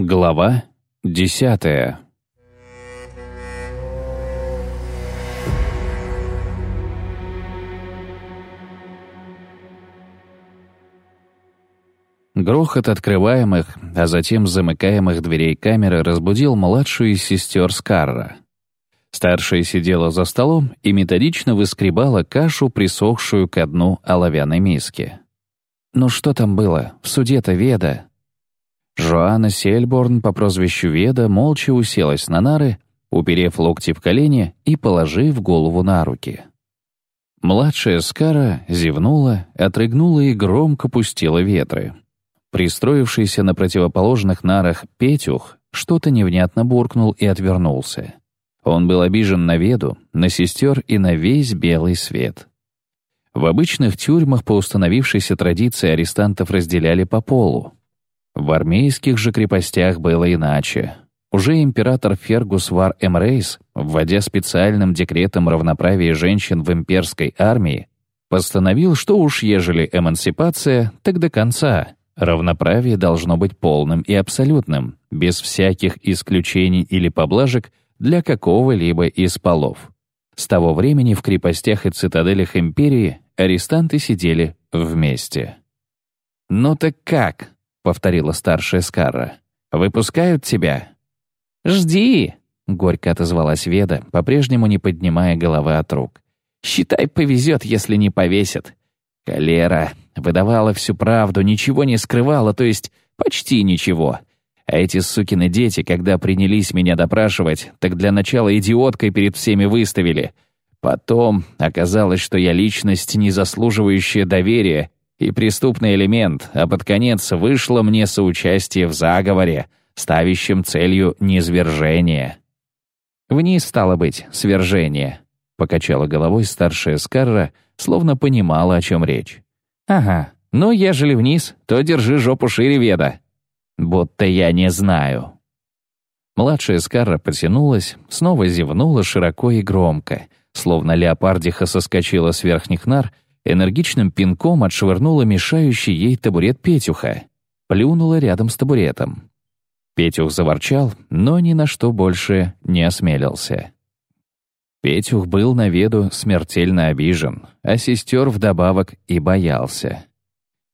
Глава десятая Грохот открываемых, а затем замыкаемых дверей камеры разбудил младшую из сестер Скарра. Старшая сидела за столом и методично выскребала кашу, присохшую к дну оловянной миски. «Ну что там было? В суде-то Веда?» Жоанна Сельборн по прозвищу Веда молча уселась на нары, уперев локти в колени и положив голову на руки. Младшая Скара зевнула, отрыгнула и громко пустила ветры. Пристроившийся на противоположных нарах Петюх что-то невнятно буркнул и отвернулся. Он был обижен на Веду, на сестер и на весь белый свет. В обычных тюрьмах по установившейся традиции арестантов разделяли по полу. В армейских же крепостях было иначе. Уже император Фергус Вар Эмрейс, вводя специальным декретом равноправия женщин в имперской армии, постановил, что уж ежели эмансипация, так до конца, Равноправие должно быть полным и абсолютным, без всяких исключений или поблажек для какого-либо из полов. С того времени в крепостях и цитаделях империи арестанты сидели вместе. «Ну так как?» — повторила старшая Скарра. «Выпускают тебя?» «Жди!» — горько отозвалась Веда, по-прежнему не поднимая головы от рук. «Считай, повезет, если не повесят. Калера выдавала всю правду, ничего не скрывала, то есть почти ничего. А эти сукины дети, когда принялись меня допрашивать, так для начала идиоткой перед всеми выставили. Потом оказалось, что я личность, не заслуживающая доверия, и преступный элемент, а под конец вышло мне соучастие в заговоре, ставящем целью низвержение. Вниз, стало быть, свержение. Покачала головой старшая Скарра, словно понимала, о чем речь. «Ага, ну, ежели вниз, то держи жопу шире, Веда». «Будто я не знаю». Младшая Скарра потянулась, снова зевнула широко и громко, словно леопардиха соскочила с верхних нар, энергичным пинком отшвырнула мешающий ей табурет Петюха, плюнула рядом с табуретом. Петюх заворчал, но ни на что больше не осмелился. Петюх был на веду смертельно обижен, а сестер вдобавок и боялся.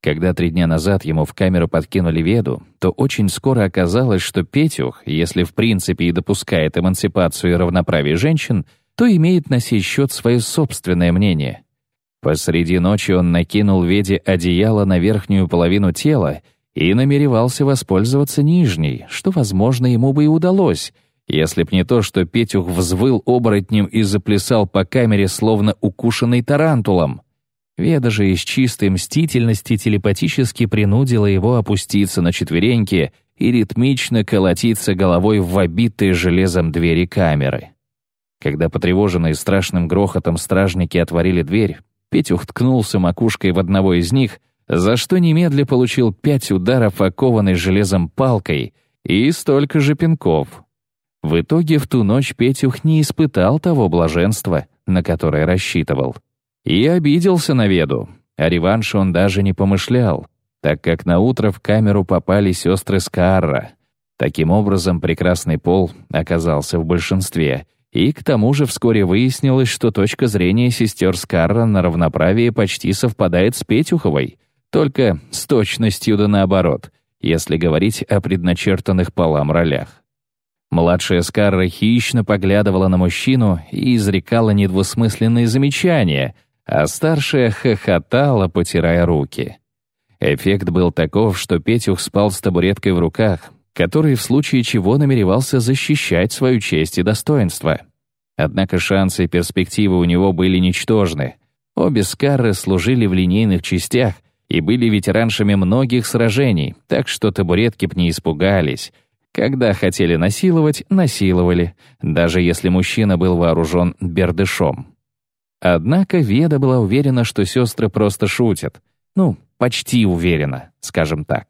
Когда три дня назад ему в камеру подкинули веду, то очень скоро оказалось, что Петюх, если в принципе и допускает эмансипацию и равноправие женщин, то имеет на сей счет свое собственное мнение. Посреди ночи он накинул Веде одеяло на верхнюю половину тела и намеревался воспользоваться нижней, что, возможно, ему бы и удалось — если б не то, что Петюх взвыл оборотнем и заплясал по камере, словно укушенный тарантулом. Веда же из чистой мстительности телепатически принудила его опуститься на четвереньки и ритмично колотиться головой в обитые железом двери камеры. Когда потревоженные страшным грохотом стражники отворили дверь, Петюх ткнулся макушкой в одного из них, за что немедля получил пять ударов окованной железом палкой и столько же пинков, в итоге в ту ночь Петюх не испытал того блаженства, на которое рассчитывал. И обиделся на Веду, а реванше он даже не помышлял, так как на утро в камеру попали сестры Скарра. Таким образом, прекрасный пол оказался в большинстве, и к тому же вскоре выяснилось, что точка зрения сестер Скарра на равноправие почти совпадает с Петюховой, только с точностью да наоборот, если говорить о предначертанных полам ролях. Младшая Скарра хищно поглядывала на мужчину и изрекала недвусмысленные замечания, а старшая хохотала, потирая руки. Эффект был таков, что Петюх спал с табуреткой в руках, который в случае чего намеревался защищать свою честь и достоинство. Однако шансы и перспективы у него были ничтожны. Обе Скарры служили в линейных частях и были ветераншами многих сражений, так что табуретки б не испугались — когда хотели насиловать, насиловали, даже если мужчина был вооружен бердышом. Однако Веда была уверена, что сестры просто шутят. Ну, почти уверена, скажем так.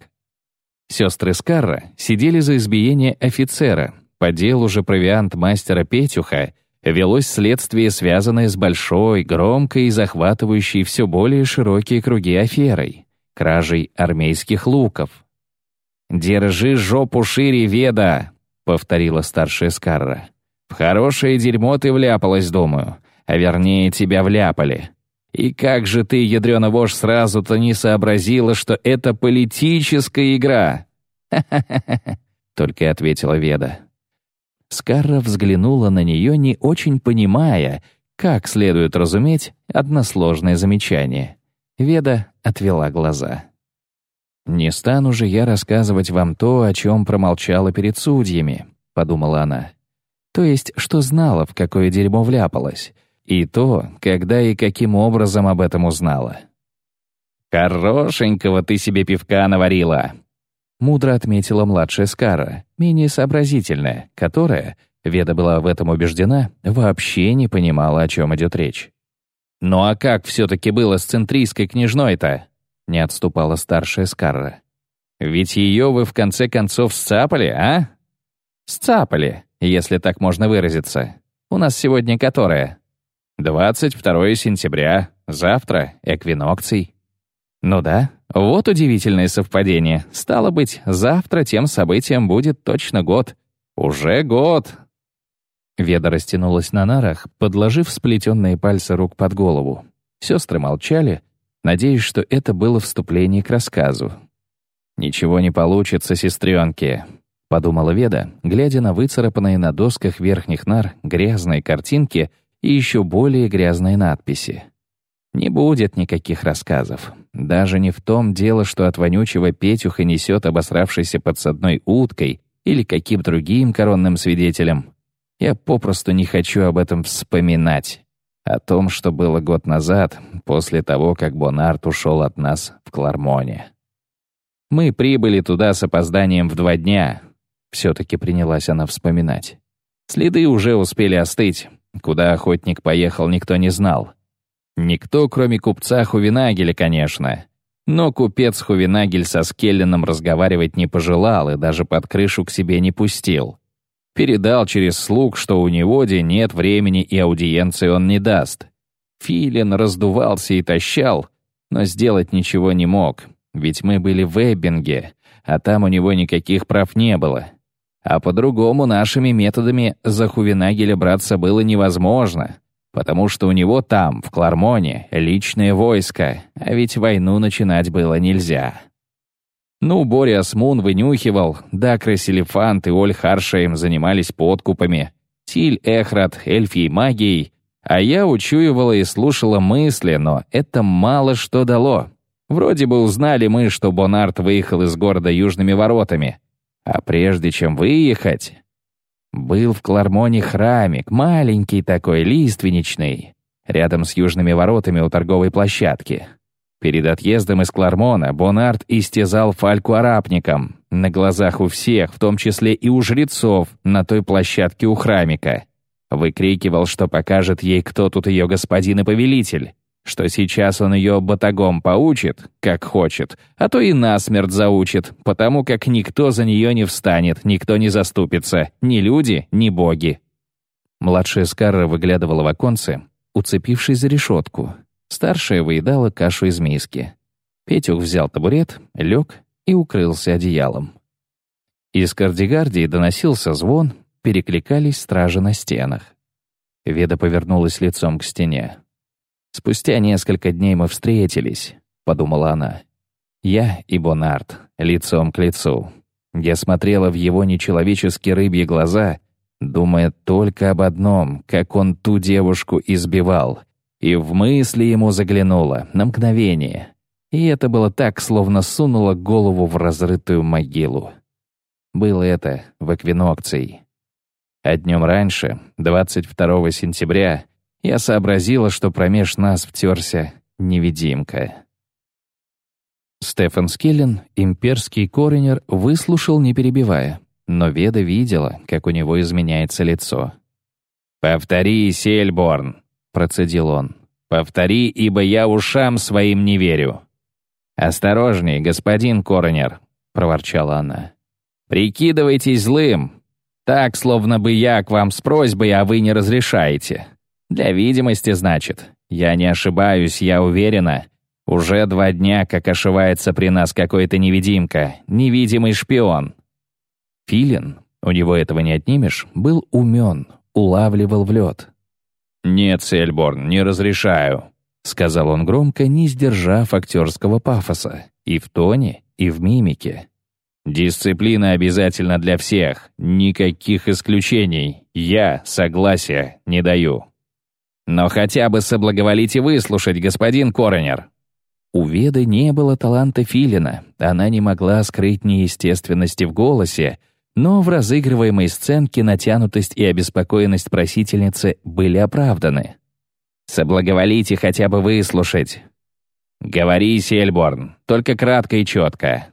Сестры Скарра сидели за избиение офицера. По делу же провиант мастера Петюха велось следствие, связанное с большой, громкой и захватывающей все более широкие круги аферой — кражей армейских луков — «Держи жопу шире, Веда!» — повторила старшая Скарра. «В хорошее дерьмо ты вляпалась, думаю. А вернее, тебя вляпали. И как же ты, ядрёна вошь, сразу-то не сообразила, что это политическая игра?» «Ха-ха-ха!» — только ответила Веда. Скарра взглянула на нее, не очень понимая, как следует разуметь односложное замечание. Веда отвела глаза. «Не стану же я рассказывать вам то, о чем промолчала перед судьями», — подумала она. «То есть, что знала, в какое дерьмо вляпалась, и то, когда и каким образом об этом узнала». «Хорошенького ты себе пивка наварила», — мудро отметила младшая Скара, менее сообразительная, которая, Веда была в этом убеждена, вообще не понимала, о чем идет речь. «Ну а как все-таки было с центрийской княжной-то?» — не отступала старшая Скарра. «Ведь ее вы в конце концов сцапали, а?» «Сцапали, если так можно выразиться. У нас сегодня которое?» «22 сентября. Завтра эквинокций». «Ну да, вот удивительное совпадение. Стало быть, завтра тем событием будет точно год. Уже год!» Веда растянулась на нарах, подложив сплетенные пальцы рук под голову. Сестры молчали, надеясь, что это было вступление к рассказу. «Ничего не получится, сестренки», — подумала Веда, глядя на выцарапанные на досках верхних нар грязные картинки и еще более грязные надписи. Не будет никаких рассказов. Даже не в том дело, что от вонючего Петюха несет обосравшейся подсадной уткой или каким другим коронным свидетелем. Я попросту не хочу об этом вспоминать. О том, что было год назад, после того, как Бонарт ушел от нас в Клармоне. Мы прибыли туда с опозданием в два дня. Все-таки принялась она вспоминать. Следы уже успели остыть. Куда охотник поехал, никто не знал. Никто, кроме купца Хувинагеля, конечно. Но купец Хувинагель со Скелленом разговаривать не пожелал и даже под крышу к себе не пустил. Передал через слуг, что у него де нет времени и аудиенции он не даст. Филин раздувался и тащал, но сделать ничего не мог, ведь мы были в Эббинге, а там у него никаких прав не было. А по-другому нашими методами за Хувенагеля браться было невозможно, потому что у него там, в Клармоне, личное войско, а ведь войну начинать было нельзя. Ну, Бориас Мун вынюхивал, Дакрес Элефант и Оль Харшейм занимались подкупами, Тиль Эхрат эльфией магией, а я учуивала и слушала мысли, но это мало что дало. Вроде бы узнали мы, что Бонарт выехал из города южными воротами. А прежде чем выехать... Был в Клармоне храмик, маленький такой, лиственничный, рядом с южными воротами у торговой площадки. Перед отъездом из Клармона Бонарт истязал Фальку арапником, на глазах у всех, в том числе и у жрецов, на той площадке у храмика. Выкрикивал, что покажет ей, кто тут ее господин и повелитель, что сейчас он ее батагом поучит, как хочет, а то и насмерть заучит, потому как никто за нее не встанет, никто не заступится, ни люди, ни боги. Младшая Скарра выглядывала в оконце, уцепившись за решетку, Старшая выедала кашу из миски. Петюх взял табурет, лег и укрылся одеялом. Из кардигардии доносился звон, перекликались стражи на стенах. Веда повернулась лицом к стене. «Спустя несколько дней мы встретились», — подумала она. «Я и Бонарт, лицом к лицу. Я смотрела в его нечеловеческие рыбьи глаза, думая только об одном, как он ту девушку избивал, и в мысли ему заглянуло на мгновение. И это было так, словно сунуло голову в разрытую могилу. Было это в эквинокции. А днем раньше, 22 сентября, я сообразила, что промеж нас втерся невидимка. Стефан Скеллен, имперский коренер, выслушал, не перебивая, но Веда видела, как у него изменяется лицо. «Повтори, Сельборн!» процедил он. «Повтори, ибо я ушам своим не верю». «Осторожней, господин Коронер», — проворчала она. «Прикидывайтесь злым. Так, словно бы я к вам с просьбой, а вы не разрешаете. Для видимости, значит. Я не ошибаюсь, я уверена. Уже два дня, как ошивается при нас какой-то невидимка, невидимый шпион. Филин, у него этого не отнимешь, был умен, улавливал в лед. «Нет, Сельборн, не разрешаю», — сказал он громко, не сдержав актерского пафоса, и в тоне, и в мимике. «Дисциплина обязательно для всех, никаких исключений. Я согласия не даю». «Но хотя бы соблаговолите выслушать, господин Коронер». У Веды не было таланта Филина, она не могла скрыть неестественности в голосе, но в разыгрываемой сценке натянутость и обеспокоенность просительницы были оправданы. «Соблаговолите хотя бы выслушать». «Говори, Сельборн, только кратко и четко».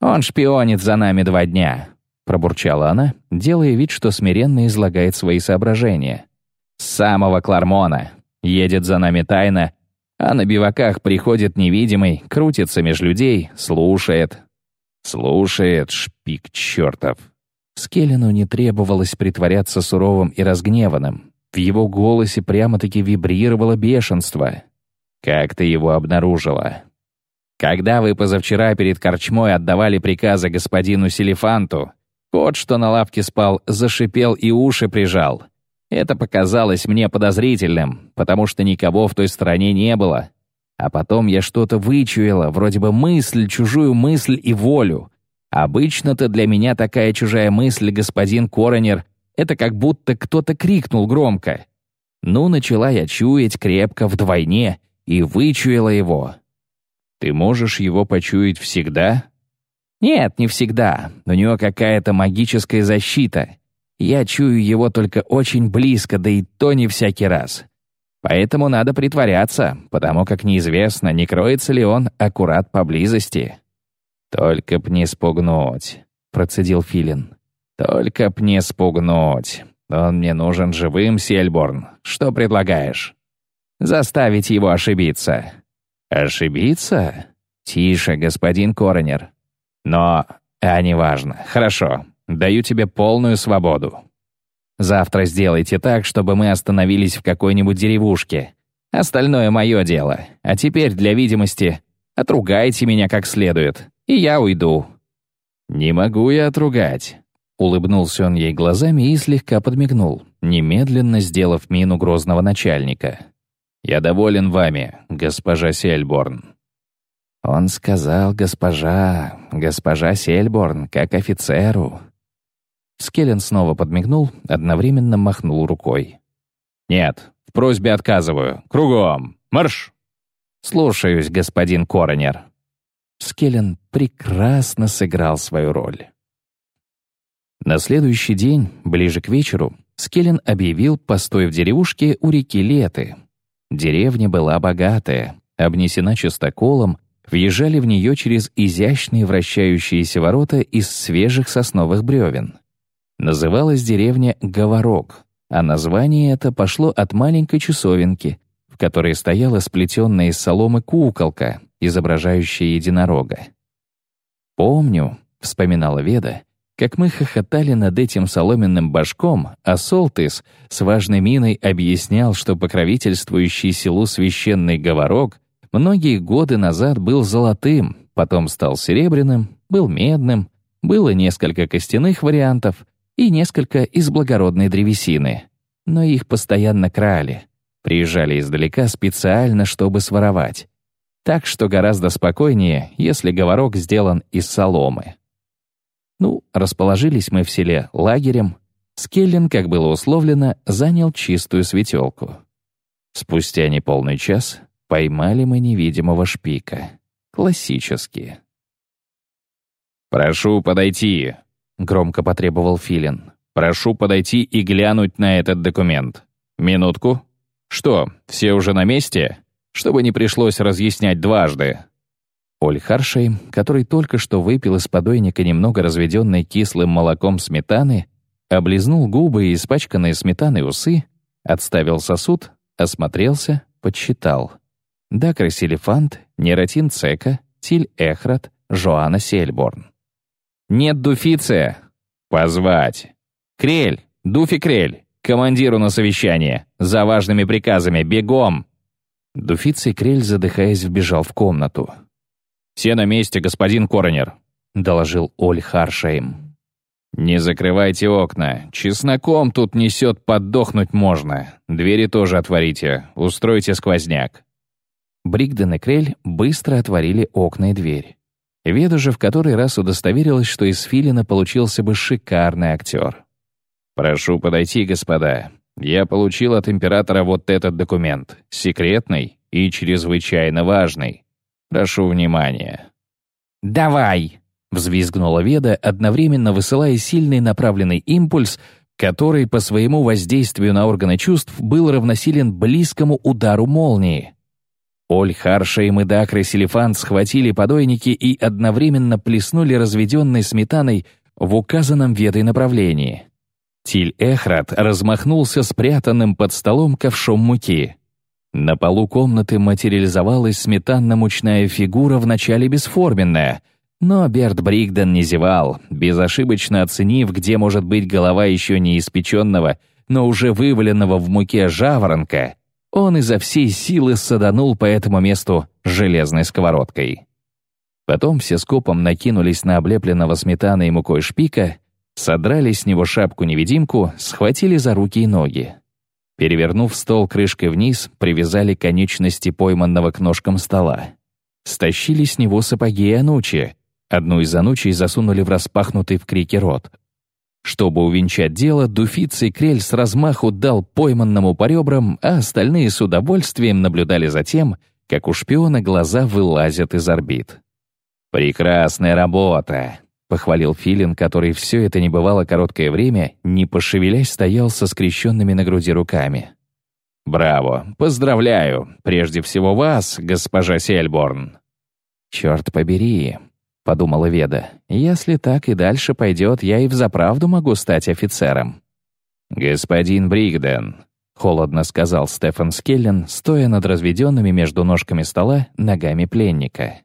«Он шпионит за нами два дня», — пробурчала она, делая вид, что смиренно излагает свои соображения. «С самого Клармона. Едет за нами тайно, а на биваках приходит невидимый, крутится меж людей, слушает, Слушает шпик чертов. Скеллену не требовалось притворяться суровым и разгневанным. В его голосе прямо-таки вибрировало бешенство. «Как ты его обнаружила?» «Когда вы позавчера перед корчмой отдавали приказы господину Селефанту, кот, что на лавке спал, зашипел и уши прижал. Это показалось мне подозрительным, потому что никого в той стороне не было. А потом я что-то вычуяла, вроде бы мысль, чужую мысль и волю. Обычно-то для меня такая чужая мысль, господин Коронер, это как будто кто-то крикнул громко. Ну, начала я чуять крепко вдвойне и вычуяла его. Ты можешь его почуять всегда? Нет, не всегда. У него какая-то магическая защита. Я чую его только очень близко, да и то не всякий раз. Поэтому надо притворяться, потому как неизвестно, не кроется ли он аккурат поблизости. «Только б не спугнуть», — процедил Филин. «Только б не спугнуть. Он мне нужен живым, Сельборн. Что предлагаешь?» «Заставить его ошибиться». «Ошибиться?» «Тише, господин Коронер». «Но... А, неважно. Хорошо. Даю тебе полную свободу. Завтра сделайте так, чтобы мы остановились в какой-нибудь деревушке. Остальное мое дело. А теперь, для видимости, отругайте меня как следует, и я уйду». «Не могу я отругать», — улыбнулся он ей глазами и слегка подмигнул, немедленно сделав мину грозного начальника. «Я доволен вами, госпожа Сельборн». Он сказал «госпожа, госпожа Сельборн, как офицеру», Скеллен снова подмигнул, одновременно махнул рукой. «Нет, в просьбе отказываю. Кругом! Марш!» «Слушаюсь, господин Коронер». Скеллен прекрасно сыграл свою роль. На следующий день, ближе к вечеру, Скеллен объявил постой в деревушке у реки Леты. Деревня была богатая, обнесена чистоколом, въезжали в нее через изящные вращающиеся ворота из свежих сосновых бревен. Называлась деревня Говорок, а название это пошло от маленькой часовенки, в которой стояла сплетенная из соломы куколка, изображающая единорога. «Помню», — вспоминала Веда, как мы хохотали над этим соломенным башком, а Солтыс с важной миной объяснял, что покровительствующий селу священный говорок многие годы назад был золотым, потом стал серебряным, был медным, было несколько костяных вариантов, и несколько из благородной древесины. Но их постоянно крали. Приезжали издалека специально, чтобы своровать. Так что гораздо спокойнее, если говорок сделан из соломы. Ну, расположились мы в селе лагерем. Скеллин, как было условлено, занял чистую светелку. Спустя неполный час поймали мы невидимого шпика. Классически. «Прошу подойти», громко потребовал Филин. «Прошу подойти и глянуть на этот документ. Минутку. Что, все уже на месте? Чтобы не пришлось разъяснять дважды». Оль Харшей, который только что выпил из подойника немного разведенной кислым молоком сметаны, облизнул губы и испачканные сметаной усы, отставил сосуд, осмотрелся, подсчитал. Дакр Селефант, Нератин Цека, Тиль Эхрат, Жоанна Сельборн. «Нет Дуфиция!» «Позвать!» «Крель! Дуфи Крель! Командиру на совещание! За важными приказами! Бегом!» Дуфицей Крель, задыхаясь, вбежал в комнату. «Все на месте, господин Коронер», — доложил Оль Харшейм. «Не закрывайте окна. Чесноком тут несет, поддохнуть можно. Двери тоже отворите. Устройте сквозняк». Бригден и Крель быстро отворили окна и дверь. Веда же в который раз удостоверилась, что из Филина получился бы шикарный актер. «Прошу подойти, господа. Я получил от императора вот этот документ. Секретный и чрезвычайно важный. Прошу внимания». «Давай!» — взвизгнула Веда, одновременно высылая сильный направленный импульс, который по своему воздействию на органы чувств был равносилен близкому удару молнии. Оль, Харша и Медакр и Селефант схватили подойники и одновременно плеснули разведенной сметаной в указанном ведой направлении. Тиль Эхрат размахнулся спрятанным под столом ковшом муки. На полу комнаты материализовалась сметанно-мучная фигура вначале бесформенная, но Берт Бригден не зевал, безошибочно оценив, где может быть голова еще не испеченного, но уже вываленного в муке жаворонка, он изо всей силы саданул по этому месту железной сковородкой. Потом все скопом накинулись на облепленного сметаной и мукой шпика, содрали с него шапку-невидимку, схватили за руки и ноги. Перевернув стол крышкой вниз, привязали конечности пойманного к ножкам стола. Стащили с него сапоги и анучи. Одну из анучей засунули в распахнутый в крике рот. Чтобы увенчать дело, Дуфицей Крель с размаху дал пойманному по ребрам, а остальные с удовольствием наблюдали за тем, как у шпиона глаза вылазят из орбит. «Прекрасная работа!» — похвалил Филин, который все это небывало короткое время, не пошевелясь, стоял со скрещенными на груди руками. «Браво! Поздравляю! Прежде всего вас, госпожа Сельборн!» «Черт побери!» — подумала Веда. «Если так и дальше пойдет, я и взаправду могу стать офицером». «Господин Бригден», — холодно сказал Стефан Скеллен, стоя над разведенными между ножками стола ногами пленника.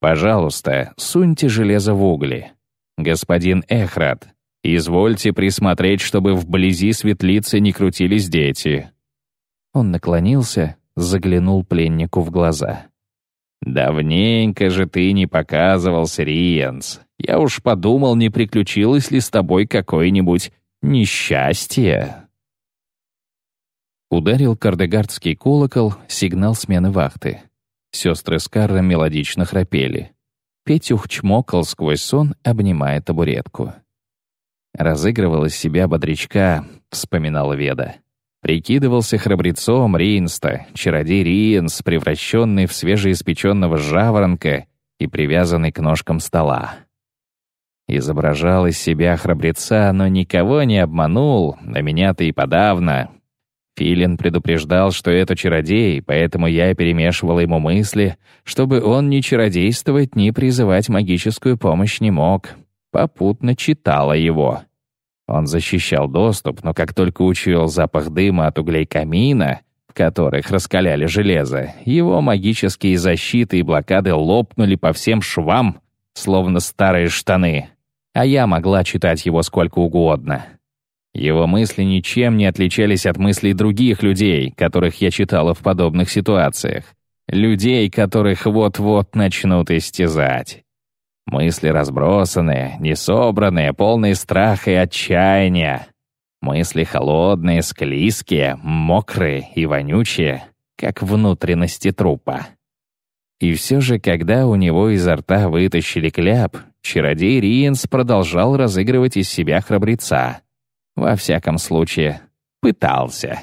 «Пожалуйста, суньте железо в угли. Господин Эхрат, извольте присмотреть, чтобы вблизи светлицы не крутились дети». Он наклонился, заглянул пленнику в глаза. «Давненько же ты не показывался, Риенс. Я уж подумал, не приключилось ли с тобой какое-нибудь несчастье». Ударил кардегардский колокол, сигнал смены вахты. Сестры Скарра мелодично храпели. Петюх чмокал сквозь сон, обнимая табуретку. Разыгрывал из себя бодрячка, вспоминала Веда. Прикидывался храбрецом Ринста, чародей Риенс, превращенный в свежеиспеченного жаворонка и привязанный к ножкам стола. Изображал из себя храбреца, но никого не обманул, а меня-то и подавно. Филин предупреждал, что это чародей, поэтому я перемешивала ему мысли, чтобы он ни чародействовать, ни призывать магическую помощь не мог. Попутно читала его. Он защищал доступ, но как только учуял запах дыма от углей камина, в которых раскаляли железо, его магические защиты и блокады лопнули по всем швам, словно старые штаны. А я могла читать его сколько угодно. Его мысли ничем не отличались от мыслей других людей, которых я читала в подобных ситуациях. Людей, которых вот-вот начнут истязать. Мысли разбросанные, несобранные, полные страха и отчаяния. Мысли холодные, склизкие, мокрые и вонючие, как внутренности трупа. И все же, когда у него изо рта вытащили кляп, чародей Риенс продолжал разыгрывать из себя храбреца. Во всяком случае, пытался.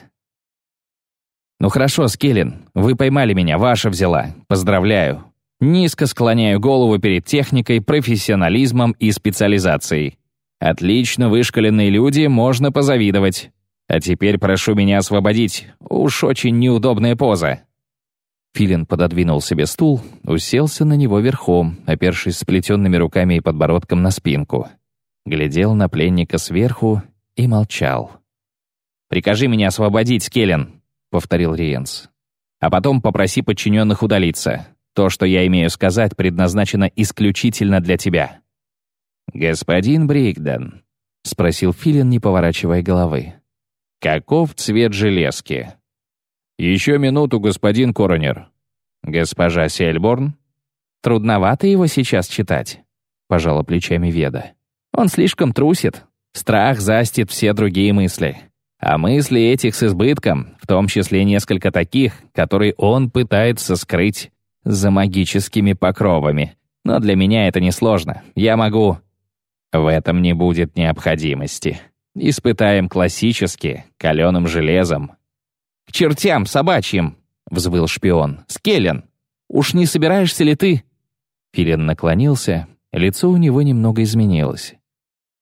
«Ну хорошо, Скеллин, вы поймали меня, ваша взяла. Поздравляю. Низко склоняю голову перед техникой, профессионализмом и специализацией. Отлично вышкаленные люди, можно позавидовать. А теперь прошу меня освободить. Уж очень неудобная поза». Филин пододвинул себе стул, уселся на него верхом, опершись сплетенными руками и подбородком на спинку. Глядел на пленника сверху и молчал. «Прикажи меня освободить, Скеллен», — повторил Риенс. «А потом попроси подчиненных удалиться. То, что я имею сказать, предназначено исключительно для тебя». «Господин Бригден», — спросил Филин, не поворачивая головы. «Каков цвет железки?» «Еще минуту, господин коронер». «Госпожа Сельборн?» «Трудновато его сейчас читать», — пожала плечами Веда. «Он слишком трусит. Страх застит все другие мысли. А мысли этих с избытком, в том числе несколько таких, которые он пытается скрыть за магическими покровами. Но для меня это несложно. Я могу...» «В этом не будет необходимости. Испытаем классически, каленым железом, «К чертям собачьим!» — взвыл шпион. «Скеллен! Уж не собираешься ли ты?» Филин наклонился, лицо у него немного изменилось.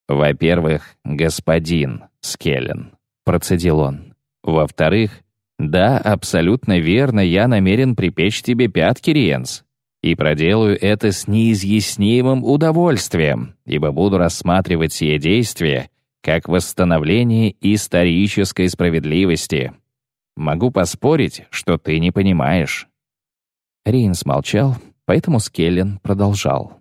«Во-первых, господин Скеллен», — процедил он. «Во-вторых, да, абсолютно верно, я намерен припечь тебе пятки, Риенс. И проделаю это с неизъяснимым удовольствием, ибо буду рассматривать сие действие как восстановление исторической справедливости, Могу поспорить, что ты не понимаешь». Риенс молчал, поэтому Скеллен продолжал.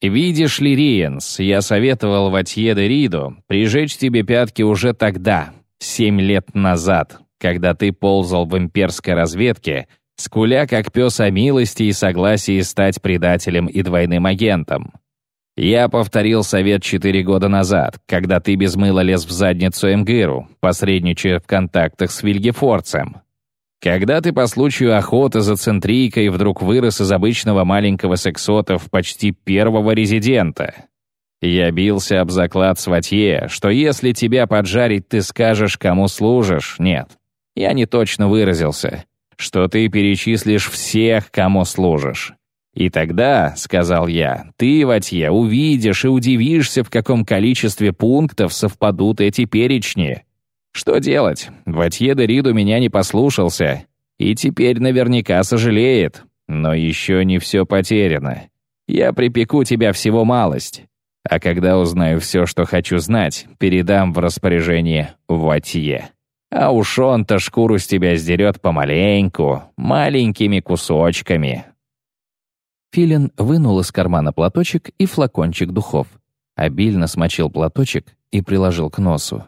«Видишь ли, Риенс, я советовал Ватье де Ридо прижечь тебе пятки уже тогда, семь лет назад, когда ты ползал в имперской разведке, скуля как пес о милости и согласии стать предателем и двойным агентом. Я повторил совет четыре года назад, когда ты без мыла лез в задницу Эмгыру, посредничая в контактах с Вильгефорцем. Когда ты по случаю охоты за центрийкой вдруг вырос из обычного маленького сексота в почти первого резидента. Я бился об заклад Сватье, что если тебя поджарить, ты скажешь, кому служишь. Нет, я не точно выразился, что ты перечислишь всех, кому служишь. «И тогда, — сказал я, — ты, Ватье, увидишь и удивишься, в каком количестве пунктов совпадут эти перечни. Что делать? Ватье де Риду меня не послушался, и теперь наверняка сожалеет. Но еще не все потеряно. Я припеку тебя всего малость. А когда узнаю все, что хочу знать, передам в распоряжение Ватье. А уж он-то шкуру с тебя сдерет помаленьку, маленькими кусочками, Филин вынул из кармана платочек и флакончик духов. Обильно смочил платочек и приложил к носу.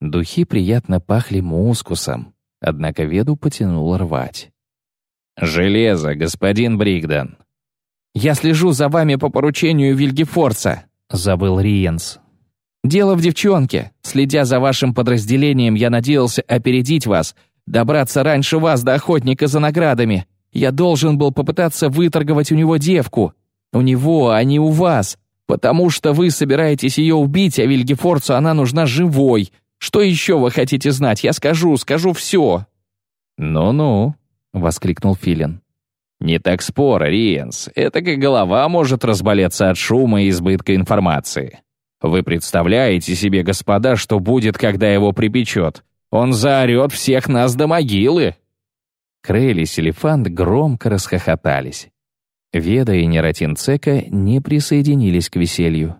Духи приятно пахли мускусом, однако веду потянул рвать. «Железо, господин Бригден!» «Я слежу за вами по поручению Вильгефорца», — забыл Риенс. «Дело в девчонке. Следя за вашим подразделением, я надеялся опередить вас, добраться раньше вас до охотника за наградами. Я должен был попытаться выторговать у него девку. У него, а не у вас. Потому что вы собираетесь ее убить, а Вильгефорцу она нужна живой. Что еще вы хотите знать? Я скажу, скажу все». «Ну-ну», — воскликнул Филин. «Не так спор, Риенс. Это как голова может разболеться от шума и избытка информации. Вы представляете себе, господа, что будет, когда его припечет? Он заорет всех нас до могилы!» Крейли и Селефант громко расхохотались. Веда и Нератин Цека не присоединились к веселью.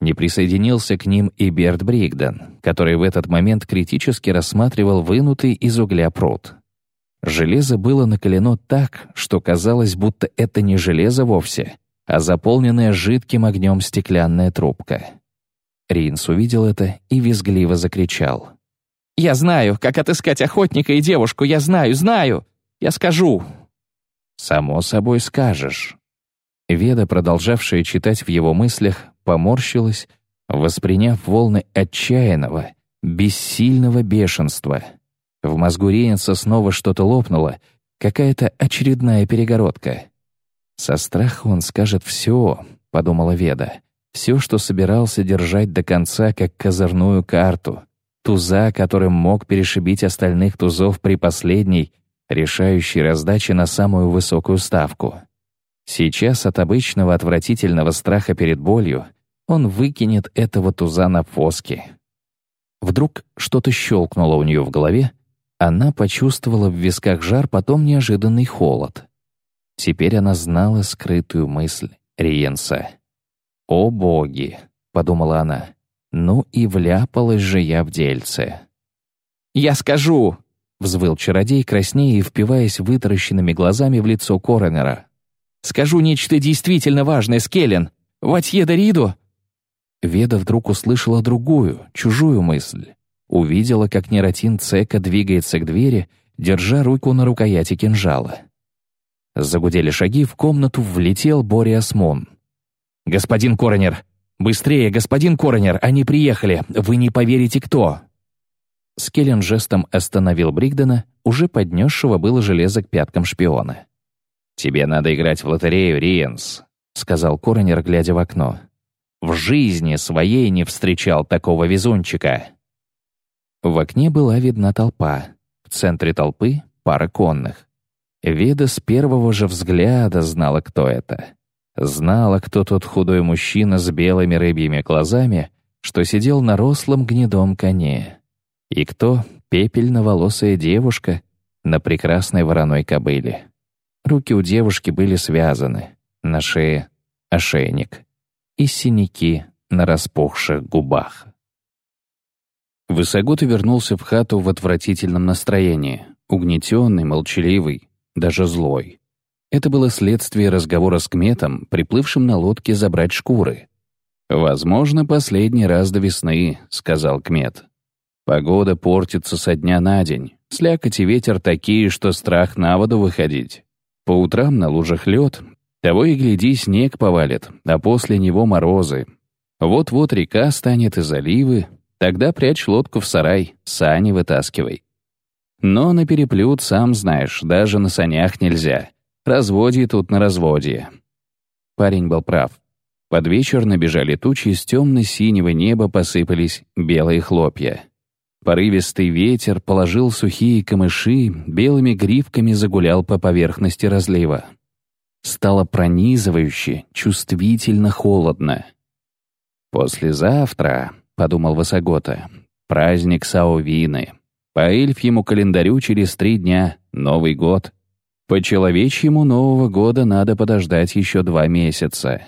Не присоединился к ним и Берт Бригден, который в этот момент критически рассматривал вынутый из угля пруд. Железо было накалено так, что казалось, будто это не железо вовсе, а заполненная жидким огнем стеклянная трубка. Ринс увидел это и визгливо закричал. «Я знаю, как отыскать охотника и девушку, я знаю, знаю! Я скажу». «Само собой скажешь». Веда, продолжавшая читать в его мыслях, поморщилась, восприняв волны отчаянного, бессильного бешенства. В мозгу Рейнса снова что-то лопнуло, какая-то очередная перегородка. «Со страха он скажет все», — подумала Веда, «все, что собирался держать до конца, как козырную карту, туза, которым мог перешибить остальных тузов при последней, решающей раздачи на самую высокую ставку. Сейчас от обычного отвратительного страха перед болью он выкинет этого туза на фоски. Вдруг что-то щелкнуло у нее в голове, она почувствовала в висках жар, потом неожиданный холод. Теперь она знала скрытую мысль Риенса. «О боги!» — подумала она. «Ну и вляпалась же я в дельце». «Я скажу!» — взвыл чародей, краснея и впиваясь вытаращенными глазами в лицо коронера. «Скажу нечто действительно важное, Скеллен. Ватье Дориду...» Веда вдруг услышала другую, чужую мысль. Увидела, как Нератин Цека двигается к двери, держа руку на рукояти кинжала. Загудели шаги, в комнату влетел Бориас Мун. «Господин Коронер! Быстрее, господин Коронер! Они приехали! Вы не поверите, кто!» Скеллен жестом остановил Бригдена, уже поднесшего было железо к пяткам шпиона. «Тебе надо играть в лотерею, Риенс», — сказал Коронер, глядя в окно. «В жизни своей не встречал такого везунчика». В окне была видна толпа. В центре толпы — пара конных. Веда с первого же взгляда знала, кто это. Знала, кто тот худой мужчина с белыми рыбьими глазами, что сидел на рослом гнедом коне. И кто пепельноволосая девушка на прекрасной вороной кобыле. Руки у девушки были связаны, на шее — ошейник и синяки на распухших губах. Высогота вернулся в хату в отвратительном настроении, угнетенный, молчаливый, даже злой. Это было следствие разговора с Кметом, приплывшим на лодке забрать шкуры. «Возможно, последний раз до весны», — сказал Кмет. «Погода портится со дня на день. Слякоть и ветер такие, что страх на воду выходить. По утрам на лужах лед, того и гляди, снег повалит, а после него морозы. Вот-вот река станет и заливы, тогда прячь лодку в сарай, сани вытаскивай. Но на переплют, сам знаешь, даже на санях нельзя. Разводье тут на разводье. Парень был прав. Под вечер набежали тучи, из темно-синего неба посыпались белые хлопья. Порывистый ветер положил сухие камыши, белыми гривками загулял по поверхности разлива. Стало пронизывающе, чувствительно холодно. «Послезавтра», — подумал Высогота, — «праздник Саувины. По эльфьему календарю через три дня — Новый год. По человечьему Нового года надо подождать еще два месяца».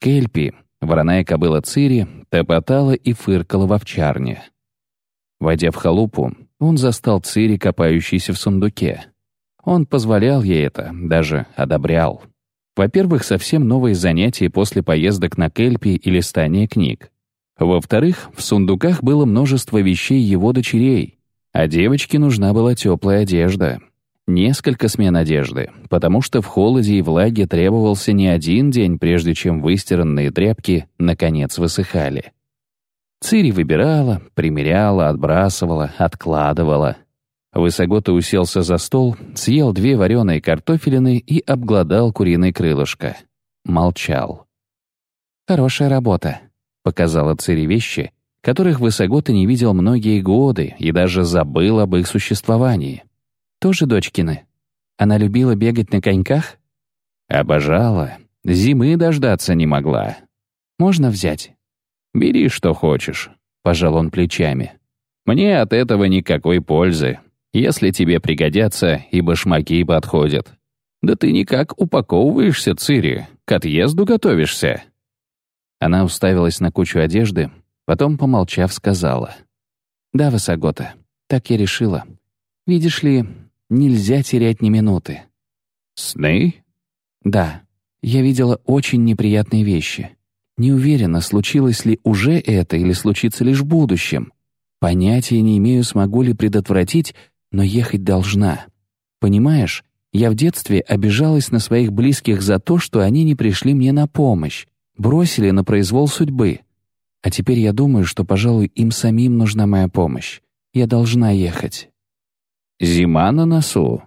Кельпи, вороная кобыла Цири, топотала и фыркала в овчарне. Войдя в халупу, он застал Цири, копающейся в сундуке. Он позволял ей это, даже одобрял. Во-первых, совсем новые занятия после поездок на Кельпи и листания книг. Во-вторых, в сундуках было множество вещей его дочерей, а девочке нужна была теплая одежда. Несколько смен одежды, потому что в холоде и влаге требовался не один день, прежде чем выстиранные тряпки наконец высыхали. Цири выбирала, примеряла, отбрасывала, откладывала. Высогота уселся за стол, съел две вареные картофелины и обглодал куриное крылышко. Молчал. «Хорошая работа», — показала Цири вещи, которых Высогота не видел многие годы и даже забыл об их существовании. «Тоже дочкины? Она любила бегать на коньках?» «Обожала. Зимы дождаться не могла. Можно взять?» «Бери, что хочешь», — пожал он плечами. «Мне от этого никакой пользы. Если тебе пригодятся, и башмаки подходят. Да ты никак упаковываешься, Цири, к отъезду готовишься». Она уставилась на кучу одежды, потом, помолчав, сказала. «Да, Высогота, так я решила. Видишь ли, нельзя терять ни минуты». «Сны?» «Да, я видела очень неприятные вещи. Не уверена, случилось ли уже это или случится лишь в будущем. Понятия не имею, смогу ли предотвратить, но ехать должна. Понимаешь, я в детстве обижалась на своих близких за то, что они не пришли мне на помощь, бросили на произвол судьбы. А теперь я думаю, что, пожалуй, им самим нужна моя помощь. Я должна ехать. Зима на носу.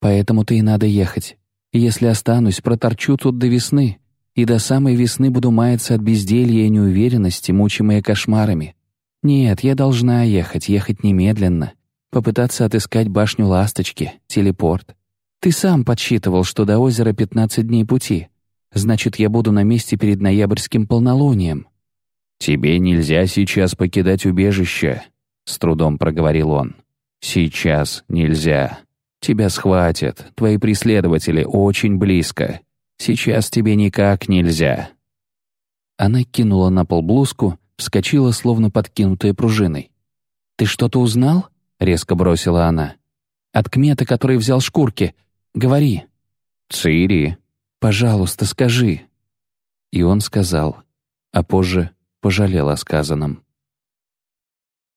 Поэтому-то и надо ехать. Если останусь, проторчу тут до весны и до самой весны буду маяться от безделья и неуверенности, мучимая кошмарами. Нет, я должна ехать, ехать немедленно, попытаться отыскать башню Ласточки, телепорт. Ты сам подсчитывал, что до озера 15 дней пути. Значит, я буду на месте перед ноябрьским полнолунием. «Тебе нельзя сейчас покидать убежище», — с трудом проговорил он. «Сейчас нельзя. Тебя схватят, твои преследователи очень близко. Сейчас тебе никак нельзя». Она кинула на пол блузку, вскочила, словно подкинутая пружиной. «Ты что-то узнал?» — резко бросила она. «От кмета, который взял шкурки. Говори». «Цири». «Пожалуйста, скажи». И он сказал, а позже пожалел о сказанном.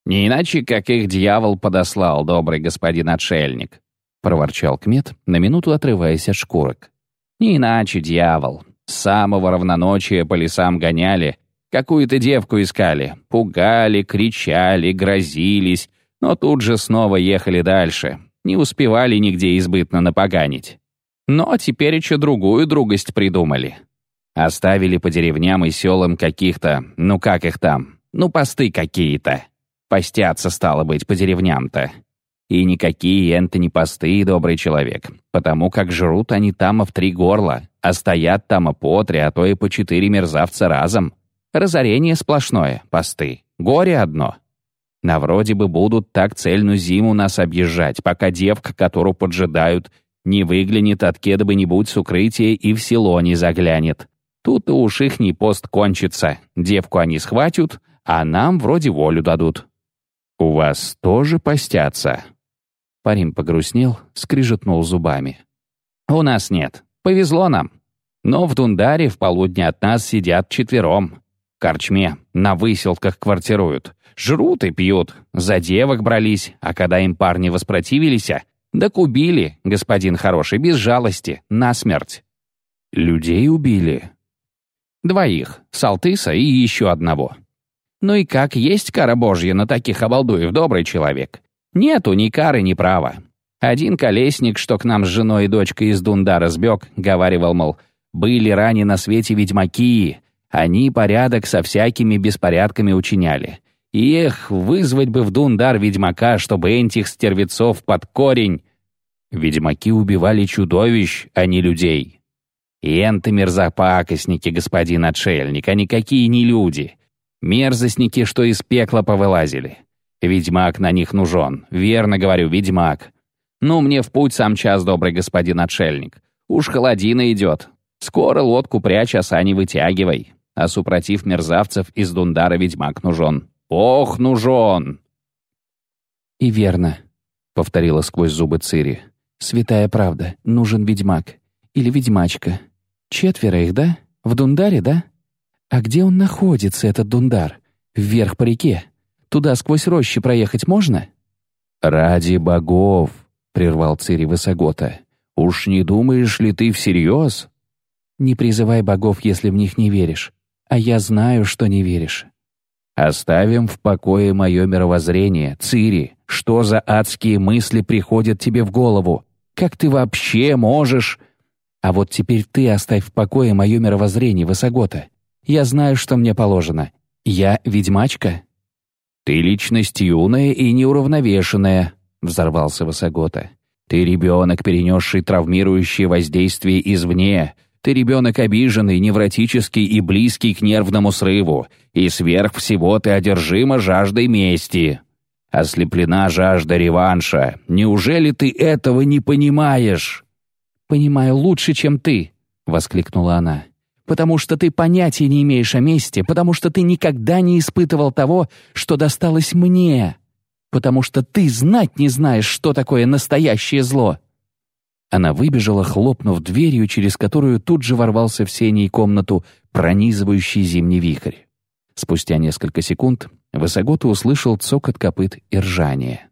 Не иначе, как их дьявол подослал, добрый господин отшельник», — проворчал Кмет, на минуту отрываясь от шкурок. «Не иначе, дьявол. С самого равноночия по лесам гоняли, какую-то девку искали, пугали, кричали, грозились, но тут же снова ехали дальше, не успевали нигде избытно напоганить. Но теперь еще другую другость придумали. Оставили по деревням и селам каких-то, ну как их там, ну посты какие-то. Постятся, стало быть, по деревням-то. И никакие энты не посты, добрый человек, потому как жрут они там в три горла, а стоят там по три, а то и по четыре мерзавца разом. Разорение сплошное, посты, горе одно. На вроде бы будут так цельную зиму нас объезжать, пока девка, которую поджидают, не выглянет от кеда бы нибудь с укрытия и в село не заглянет. Тут и уж ихний пост кончится, девку они схватят, а нам вроде волю дадут. «У вас тоже постятся?» Парень погрустнел, скрижетнул зубами. «У нас нет. Повезло нам. Но в Дундаре в полудне от нас сидят четвером. В корчме, на выселках квартируют. Жрут и пьют. За девок брались, а когда им парни воспротивились, так убили, господин хороший, без жалости, насмерть». «Людей убили?» «Двоих. Салтыса и еще одного. Ну и как есть кара Божья на таких обалдуев, добрый человек? Нету ни кары, ни права. Один колесник, что к нам с женой и дочкой из Дундара сбег, говаривал, мол, были ранее на свете ведьмаки, они порядок со всякими беспорядками учиняли. Эх, вызвать бы в Дундар ведьмака, чтобы этих стервецов под корень. Ведьмаки убивали чудовищ, а не людей. И энты мерзопакостники, господин отшельник, а никакие не люди. Мерзостники, что из пекла повылазили. Ведьмак на них нужен. Верно говорю, ведьмак. Ну, мне в путь сам час, добрый господин отшельник. Уж холодина идет. Скоро лодку прячь, а сани вытягивай. А супротив мерзавцев из Дундара ведьмак нужен. Ох, нужен! И верно, — повторила сквозь зубы Цири. Святая правда, нужен ведьмак. Или ведьмачка. Четверо их, да? В Дундаре, да? А где он находится, этот Дундар? Вверх по реке. Туда сквозь рощи проехать можно?» «Ради богов!» — прервал Цири Высогота. «Уж не думаешь ли ты всерьез?» «Не призывай богов, если в них не веришь. А я знаю, что не веришь». «Оставим в покое мое мировоззрение. Цири, что за адские мысли приходят тебе в голову? Как ты вообще можешь...» «А вот теперь ты оставь в покое мое мировоззрение, Высогота. Я знаю, что мне положено. Я ведьмачка, «Ты личность юная и неуравновешенная», — взорвался Высогота. «Ты ребенок, перенесший травмирующее воздействие извне. Ты ребенок обиженный, невротический и близкий к нервному срыву. И сверх всего ты одержима жаждой мести. Ослеплена жажда реванша. Неужели ты этого не понимаешь?» «Понимаю лучше, чем ты», — воскликнула она потому что ты понятия не имеешь о месте, потому что ты никогда не испытывал того, что досталось мне, потому что ты знать не знаешь, что такое настоящее зло». Она выбежала, хлопнув дверью, через которую тут же ворвался в сеней комнату пронизывающий зимний вихрь. Спустя несколько секунд Высогота услышал цокот копыт и ржание.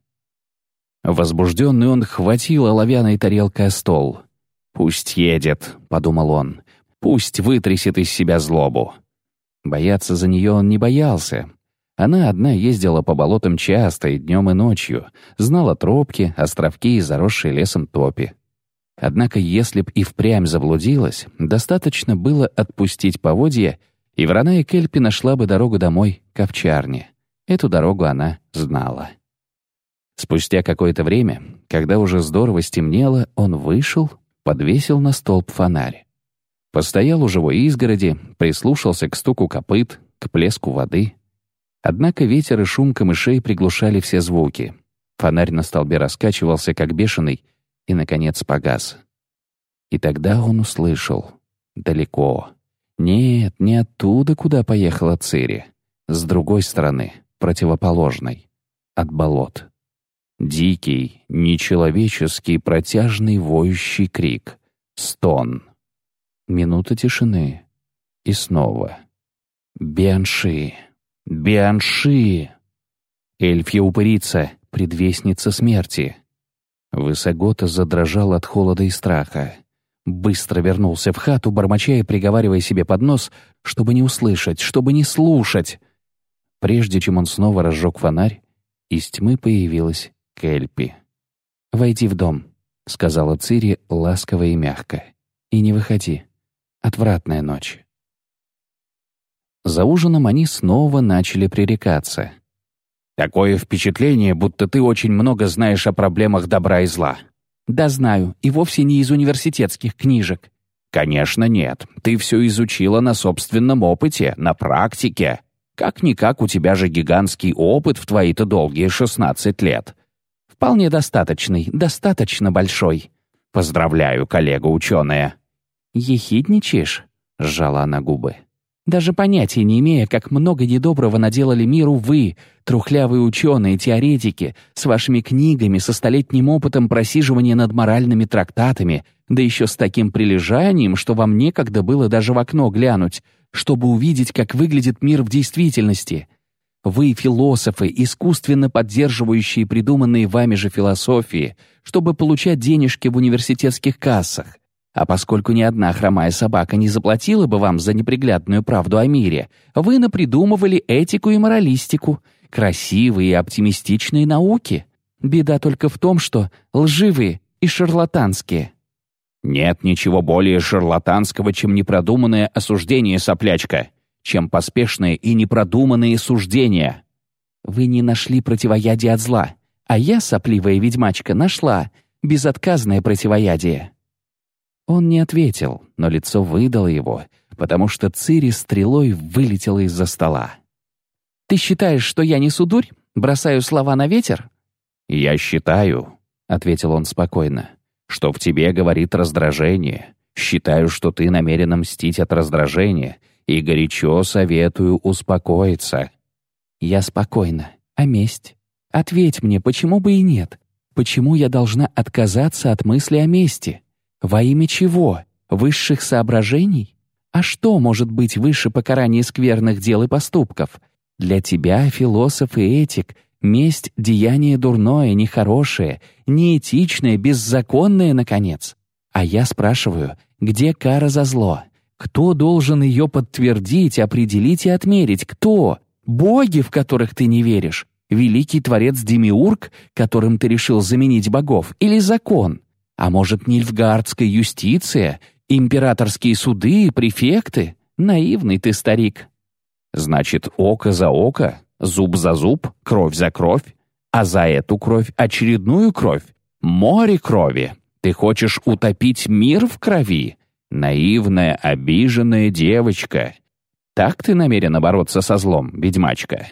Возбужденный он хватил оловянной тарелкой о стол. «Пусть едет», — подумал он, Пусть вытрясет из себя злобу. Бояться за нее он не боялся. Она одна ездила по болотам часто и днем и ночью, знала тропки, островки и заросшие лесом топи. Однако, если б и впрямь заблудилась, достаточно было отпустить поводья, и Врана и Кельпи нашла бы дорогу домой, к овчарне. Эту дорогу она знала. Спустя какое-то время, когда уже здорово стемнело, он вышел, подвесил на столб фонарь. Постоял у живой изгороди, прислушался к стуку копыт, к плеску воды. Однако ветер и шум камышей приглушали все звуки. Фонарь на столбе раскачивался, как бешеный, и, наконец, погас. И тогда он услышал. Далеко. Нет, не оттуда, куда поехала Цири. С другой стороны, противоположной. От болот. Дикий, нечеловеческий, протяжный воющий крик. Стон. Минута тишины. И снова. «Бианши! Бианши!» Эльфья упырица, предвестница смерти. Высогота задрожал от холода и страха. Быстро вернулся в хату, бормоча и приговаривая себе под нос, чтобы не услышать, чтобы не слушать. Прежде чем он снова разжег фонарь, из тьмы появилась Кельпи. «Войди в дом», — сказала Цири ласково и мягко. «И не выходи. Отвратная ночь». За ужином они снова начали пререкаться. «Такое впечатление, будто ты очень много знаешь о проблемах добра и зла». «Да знаю, и вовсе не из университетских книжек». «Конечно нет. Ты все изучила на собственном опыте, на практике. Как-никак у тебя же гигантский опыт в твои-то долгие 16 лет». «Вполне достаточный, достаточно большой». «Поздравляю, коллега-ученая». «Ехидничаешь?» — сжала она губы. Даже понятия не имея, как много недоброго наделали миру вы, трухлявые ученые, теоретики, с вашими книгами, со столетним опытом просиживания над моральными трактатами, да еще с таким прилежанием, что вам некогда было даже в окно глянуть, чтобы увидеть, как выглядит мир в действительности. Вы философы, искусственно поддерживающие придуманные вами же философии, чтобы получать денежки в университетских кассах. А поскольку ни одна хромая собака не заплатила бы вам за неприглядную правду о мире, вы напридумывали этику и моралистику, красивые и оптимистичные науки. Беда только в том, что лживые и шарлатанские. Нет ничего более шарлатанского, чем непродуманное осуждение соплячка, чем поспешные и непродуманные суждения. Вы не нашли противоядия от зла, а я, сопливая ведьмачка, нашла безотказное противоядие. Он не ответил, но лицо выдало его, потому что Цири стрелой вылетела из-за стола. «Ты считаешь, что я несу дурь? Бросаю слова на ветер?» «Я считаю», — ответил он спокойно, «что в тебе говорит раздражение. Считаю, что ты намерен мстить от раздражения, и горячо советую успокоиться». «Я спокойна. А месть? Ответь мне, почему бы и нет? Почему я должна отказаться от мысли о мести?» Во имя чего? Высших соображений? А что может быть выше покарания скверных дел и поступков? Для тебя, философ и этик, месть — деяние дурное, нехорошее, неэтичное, беззаконное, наконец. А я спрашиваю, где кара за зло? Кто должен ее подтвердить, определить и отмерить? Кто? Боги, в которых ты не веришь? Великий творец Демиург, которым ты решил заменить богов? Или закон? А может, нильфгардская юстиция, императорские суды, префекты? Наивный ты, старик. Значит, око за око, зуб за зуб, кровь за кровь, а за эту кровь очередную кровь, море крови. Ты хочешь утопить мир в крови? Наивная, обиженная девочка. Так ты намерена бороться со злом, ведьмачка?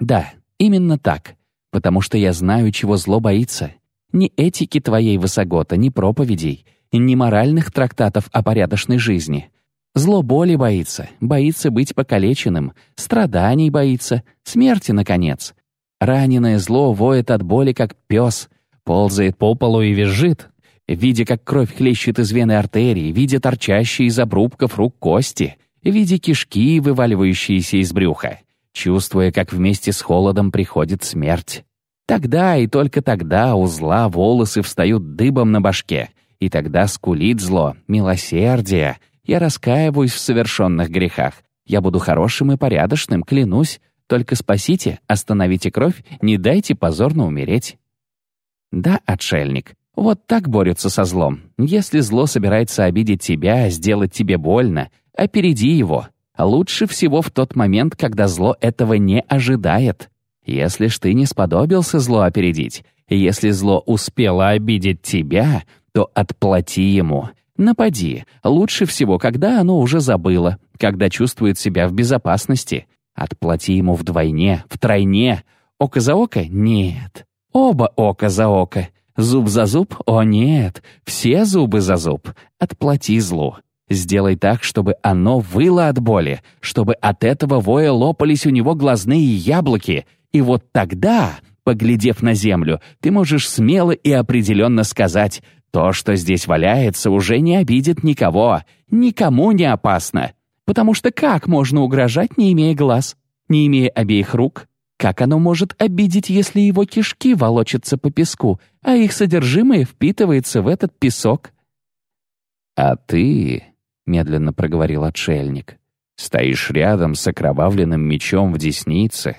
Да, именно так, потому что я знаю, чего зло боится, ни этики твоей высогота, ни проповедей, ни моральных трактатов о порядочной жизни. Зло боли боится, боится быть покалеченным, страданий боится, смерти, наконец. Раненое зло воет от боли, как пес, ползает по полу и визжит, видя, как кровь хлещет из вены артерии, видя торчащие из обрубков рук кости, видя кишки, вываливающиеся из брюха, чувствуя, как вместе с холодом приходит смерть. Тогда и только тогда у зла волосы встают дыбом на башке, и тогда скулит зло, милосердие. Я раскаиваюсь в совершенных грехах. Я буду хорошим и порядочным, клянусь. Только спасите, остановите кровь, не дайте позорно умереть. Да, отшельник, вот так борются со злом. Если зло собирается обидеть тебя, сделать тебе больно, опереди его. Лучше всего в тот момент, когда зло этого не ожидает. Если ж ты не сподобился зло опередить, если зло успело обидеть тебя, то отплати ему. Напади. Лучше всего, когда оно уже забыло, когда чувствует себя в безопасности. Отплати ему вдвойне, втройне. Око за око? Нет. Оба око за око. Зуб за зуб? О нет. Все зубы за зуб. Отплати злу. Сделай так, чтобы оно выло от боли, чтобы от этого воя лопались у него глазные яблоки — и вот тогда, поглядев на землю, ты можешь смело и определенно сказать, то, что здесь валяется, уже не обидит никого, никому не опасно. Потому что как можно угрожать, не имея глаз, не имея обеих рук? Как оно может обидеть, если его кишки волочатся по песку, а их содержимое впитывается в этот песок? «А ты», — медленно проговорил отшельник, «стоишь рядом с окровавленным мечом в деснице,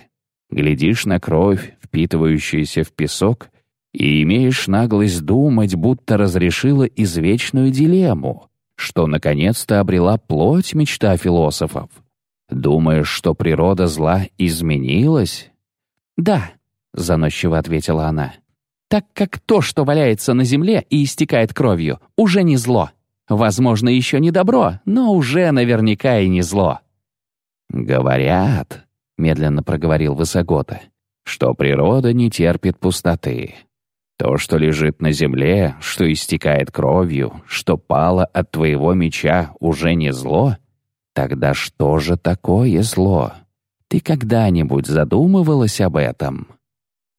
глядишь на кровь, впитывающуюся в песок, и имеешь наглость думать, будто разрешила извечную дилемму, что наконец-то обрела плоть мечта философов. Думаешь, что природа зла изменилась? «Да», — заносчиво ответила она, «так как то, что валяется на земле и истекает кровью, уже не зло. Возможно, еще не добро, но уже наверняка и не зло». «Говорят», — медленно проговорил Высогота, «что природа не терпит пустоты. То, что лежит на земле, что истекает кровью, что пало от твоего меча, уже не зло? Тогда что же такое зло? Ты когда-нибудь задумывалась об этом?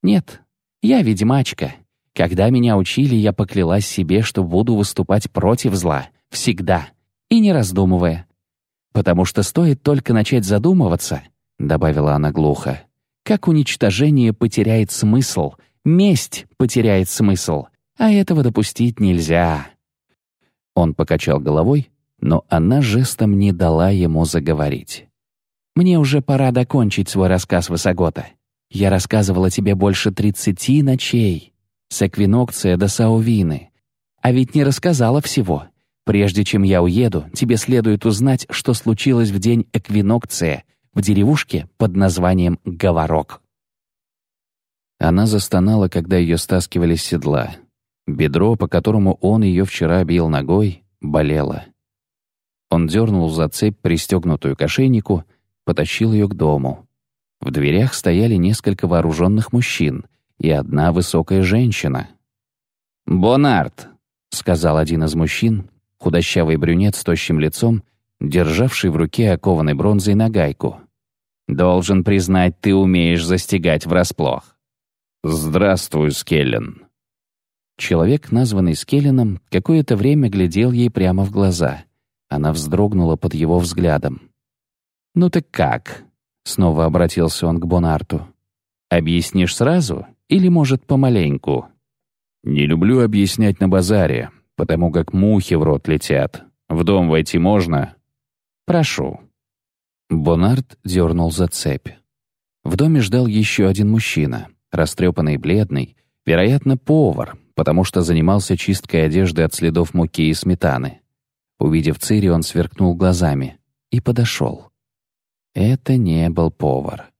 Нет, я ведьмачка. Когда меня учили, я поклялась себе, что буду выступать против зла. Всегда. И не раздумывая. Потому что стоит только начать задумываться, — добавила она глухо, — как уничтожение потеряет смысл — Месть потеряет смысл, а этого допустить нельзя». Он покачал головой, но она жестом не дала ему заговорить. «Мне уже пора докончить свой рассказ Высогота. Я рассказывала тебе больше тридцати ночей, с эквинокция до Саувины. А ведь не рассказала всего. Прежде чем я уеду, тебе следует узнать, что случилось в день эквинокция в деревушке под названием Говорок. Она застонала, когда ее стаскивали с седла. Бедро, по которому он ее вчера бил ногой, болело. Он дернул за цепь, пристегнутую к ошейнику, потащил ее к дому. В дверях стояли несколько вооруженных мужчин и одна высокая женщина. «Бонард», — сказал один из мужчин, худощавый брюнет с тощим лицом, державший в руке окованной бронзой нагайку. «Должен признать, ты умеешь застигать врасплох». «Здравствуй, Скеллен». Человек, названный Скелленом, какое-то время глядел ей прямо в глаза. Она вздрогнула под его взглядом. «Ну так как?» — снова обратился он к Бонарту. «Объяснишь сразу или, может, помаленьку?» «Не люблю объяснять на базаре, потому как мухи в рот летят. В дом войти можно?» «Прошу». Бонарт дернул за цепь. В доме ждал еще один мужчина — растрепанный и бледный, вероятно, повар, потому что занимался чисткой одежды от следов муки и сметаны. Увидев Цири, он сверкнул глазами и подошел. Это не был повар.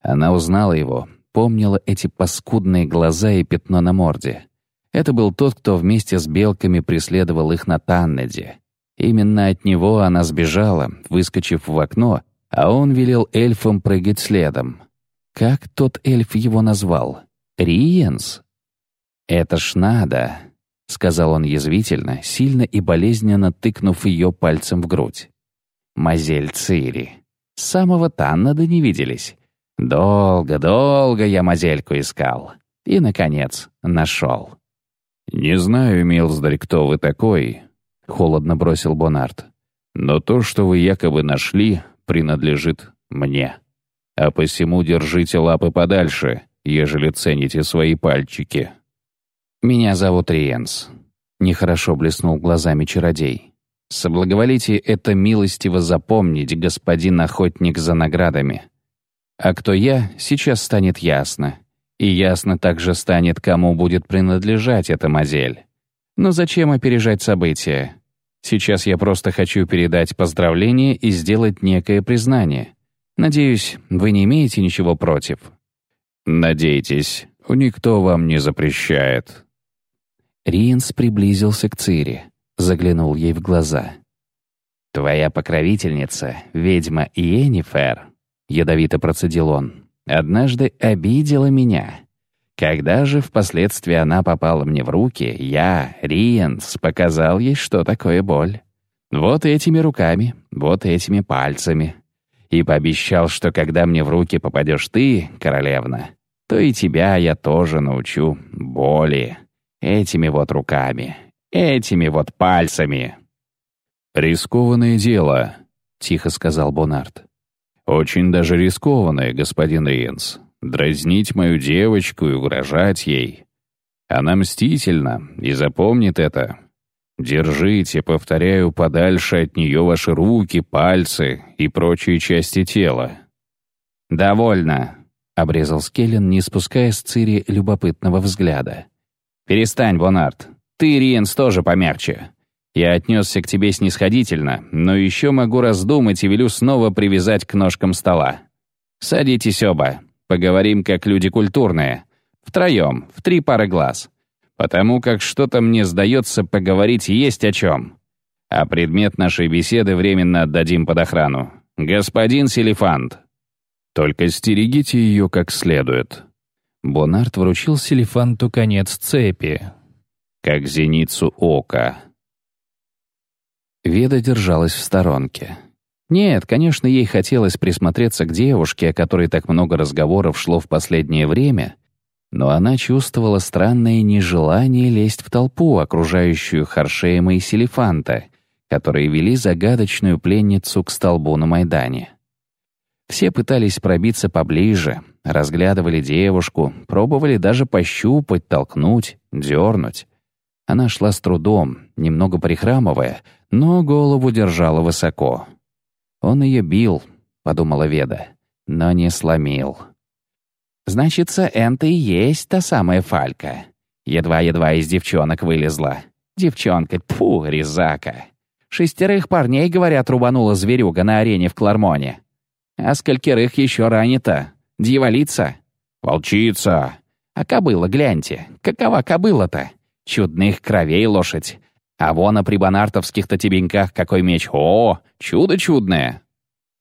Она узнала его, помнила эти паскудные глаза и пятно на морде. Это был тот, кто вместе с белками преследовал их на Таннеде. Именно от него она сбежала, выскочив в окно, а он велел эльфам прыгать следом. Как тот эльф его назвал? Риенс? «Это ж надо», — сказал он язвительно, сильно и болезненно тыкнув ее пальцем в грудь. «Мазель Цири. С самого Таннада не виделись. Долго-долго я мазельку искал. И, наконец, нашел». «Не знаю, Милздарь, кто вы такой», — холодно бросил Бонарт. «Но то, что вы якобы нашли, принадлежит мне» а посему держите лапы подальше, ежели цените свои пальчики». «Меня зовут Риенс», — нехорошо блеснул глазами чародей. «Соблаговолите это милостиво запомнить, господин охотник за наградами. А кто я, сейчас станет ясно. И ясно также станет, кому будет принадлежать эта мазель. Но зачем опережать события? Сейчас я просто хочу передать поздравление и сделать некое признание. Надеюсь, вы не имеете ничего против?» «Надейтесь, никто вам не запрещает». Риенс приблизился к Цири, заглянул ей в глаза. «Твоя покровительница, ведьма Иенифер», — ядовито процедил он, — «однажды обидела меня. Когда же впоследствии она попала мне в руки, я, Риенс, показал ей, что такое боль. Вот этими руками, вот этими пальцами, и пообещал, что когда мне в руки попадешь ты, королевна, то и тебя я тоже научу боли. Этими вот руками, этими вот пальцами». «Рискованное дело», — тихо сказал Бонард. «Очень даже рискованное, господин Риенс. Дразнить мою девочку и угрожать ей. Она мстительна и запомнит это. Держите, повторяю, подальше от нее ваши руки, пальцы и прочие части тела. «Довольно», — обрезал Скеллен, не спуская с Цири любопытного взгляда. «Перестань, Бонарт. Ты, Риенс, тоже помягче. Я отнесся к тебе снисходительно, но еще могу раздумать и велю снова привязать к ножкам стола. Садитесь оба, поговорим как люди культурные. Втроем, в три пары глаз. Потому как что-то мне сдается поговорить есть о чем. А предмет нашей беседы временно отдадим под охрану. Господин Селифант. Только стерегите ее как следует. Бонарт вручил Селифанту конец цепи. Как зеницу ока. Веда держалась в сторонке. Нет, конечно, ей хотелось присмотреться к девушке, о которой так много разговоров шло в последнее время, но она чувствовала странное нежелание лезть в толпу, окружающую Харшейма и Селифанта, которые вели загадочную пленницу к столбу на Майдане. Все пытались пробиться поближе, разглядывали девушку, пробовали даже пощупать, толкнуть, дернуть. Она шла с трудом, немного прихрамывая, но голову держала высоко. «Он ее бил», — подумала Веда, — «но не сломил». «Значится, это и есть та самая Фалька». Едва-едва из девчонок вылезла. Девчонка, тьфу, резака. Шестерых парней, говорят, рубанула зверюга на арене в Клармоне. А скольких еще ранито? Дьяволица? Волчица. А кобыла, гляньте, какова кобыла-то? Чудных кровей лошадь. А вон на прибонартовских-то тебеньках какой меч. О, чудо чудное!»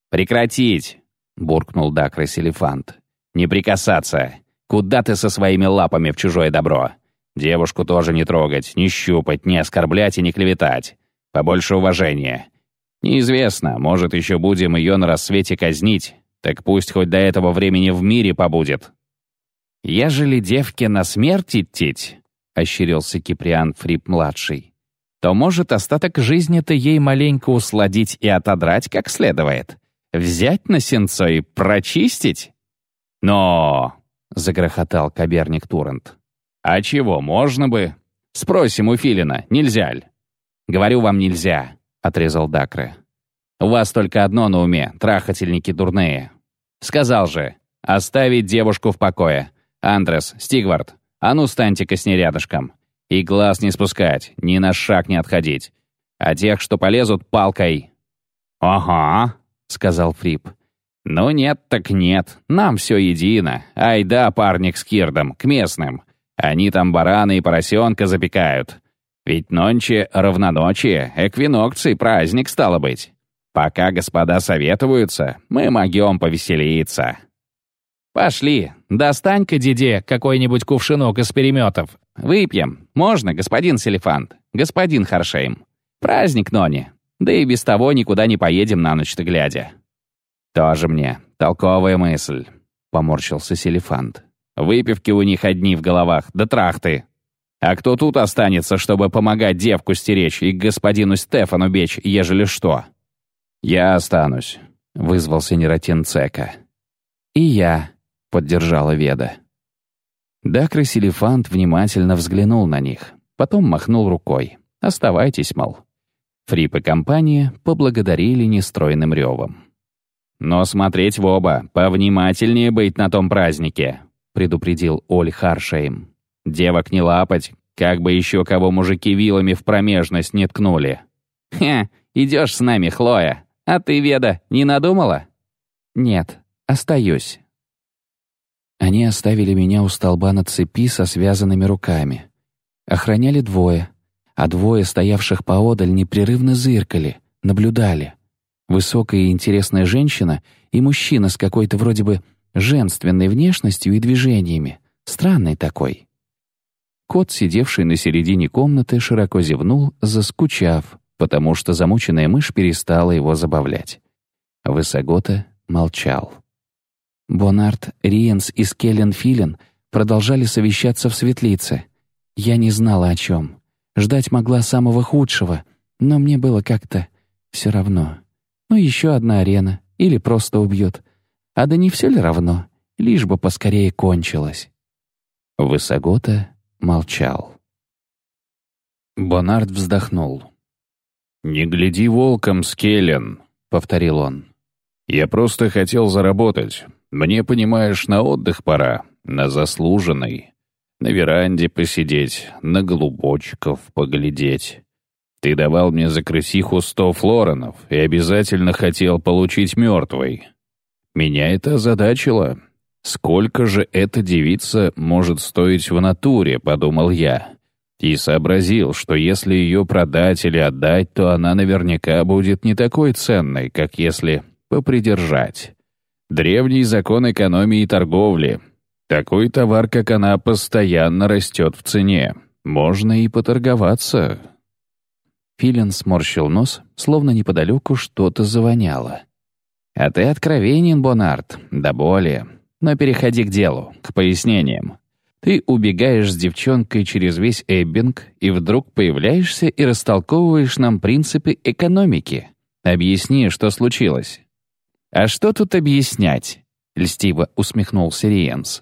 «Прекратить!» — буркнул Дакрос Элефант. «Не прикасаться! Куда ты со своими лапами в чужое добро? Девушку тоже не трогать, не щупать, не оскорблять и не клеветать. Побольше уважения. Неизвестно, может, еще будем ее на рассвете казнить. Так пусть хоть до этого времени в мире побудет». «Ежели девке на смерть идти, — ощерился Киприан Фрип-младший, то может остаток жизни-то ей маленько усладить и отодрать как следует. Взять на сенцо и прочистить? Но, — загрохотал Каберник Турент. А чего, можно бы? Спросим у Филина, нельзя ли? Говорю вам, нельзя, — отрезал Дакре. У вас только одно на уме, трахательники дурные. Сказал же, оставить девушку в покое. Андрес, Стигвард, а ну станьте-ка с ней рядышком. И глаз не спускать, ни на шаг не отходить. А тех, что полезут, палкой». «Ага», — сказал Фрип. «Ну нет так нет, нам все едино. Ай да, парник с Кирдом, к местным. Они там бараны и поросенка запекают. Ведь нонче равноночие, эквинокций праздник стало быть. Пока господа советуются, мы могем повеселиться». «Пошли, достань-ка, деде, какой-нибудь кувшинок из переметов. Выпьем. Можно, господин Селефант, господин Харшейм. Праздник Нони. Да и без того никуда не поедем на ночь-то глядя». «Тоже мне. Толковая мысль», — поморщился Селефант. «Выпивки у них одни в головах, да трахты. А кто тут останется, чтобы помогать девку стеречь и господину Стефану бечь, ежели что?» «Я останусь», — вызвался Нератин Цека. «И я», поддержала Веда. Дакрыс Элефант внимательно взглянул на них, потом махнул рукой. «Оставайтесь, мол». Фрип и компания поблагодарили нестройным ревом. «Но смотреть в оба, повнимательнее быть на том празднике», предупредил Оль Харшейм. «Девок не лапать, как бы еще кого мужики вилами в промежность не ткнули». «Хе, идешь с нами, Хлоя. А ты, Веда, не надумала?» «Нет, остаюсь», они оставили меня у столба на цепи со связанными руками. Охраняли двое, а двое, стоявших поодаль, непрерывно зыркали, наблюдали. Высокая и интересная женщина и мужчина с какой-то вроде бы женственной внешностью и движениями. Странный такой. Кот, сидевший на середине комнаты, широко зевнул, заскучав, потому что замученная мышь перестала его забавлять. Высогота молчал. Бонарт, Риенс и Скеллен Филин продолжали совещаться в светлице. Я не знала о чем. Ждать могла самого худшего, но мне было как-то все равно. Ну, еще одна арена, или просто убьют. А да не все ли равно? лишь бы поскорее кончилось. Высогота молчал. Бонард вздохнул. «Не гляди волком, Скеллен», — повторил он. «Я просто хотел заработать. Мне, понимаешь, на отдых пора, на заслуженный. На веранде посидеть, на голубочков поглядеть. Ты давал мне за крысиху сто флоронов и обязательно хотел получить мертвой. Меня это озадачило. Сколько же эта девица может стоить в натуре, подумал я. И сообразил, что если ее продать или отдать, то она наверняка будет не такой ценной, как если попридержать. Древний закон экономии и торговли. Такой товар, как она, постоянно растет в цене. Можно и поторговаться, Филин сморщил нос, словно неподалеку что-то завоняло. «А ты откровенен, Бонард, да более. Но переходи к делу, к пояснениям. Ты убегаешь с девчонкой через весь Эббинг и вдруг появляешься и растолковываешь нам принципы экономики. Объясни, что случилось». «А что тут объяснять?» — льстиво усмехнулся Риенс.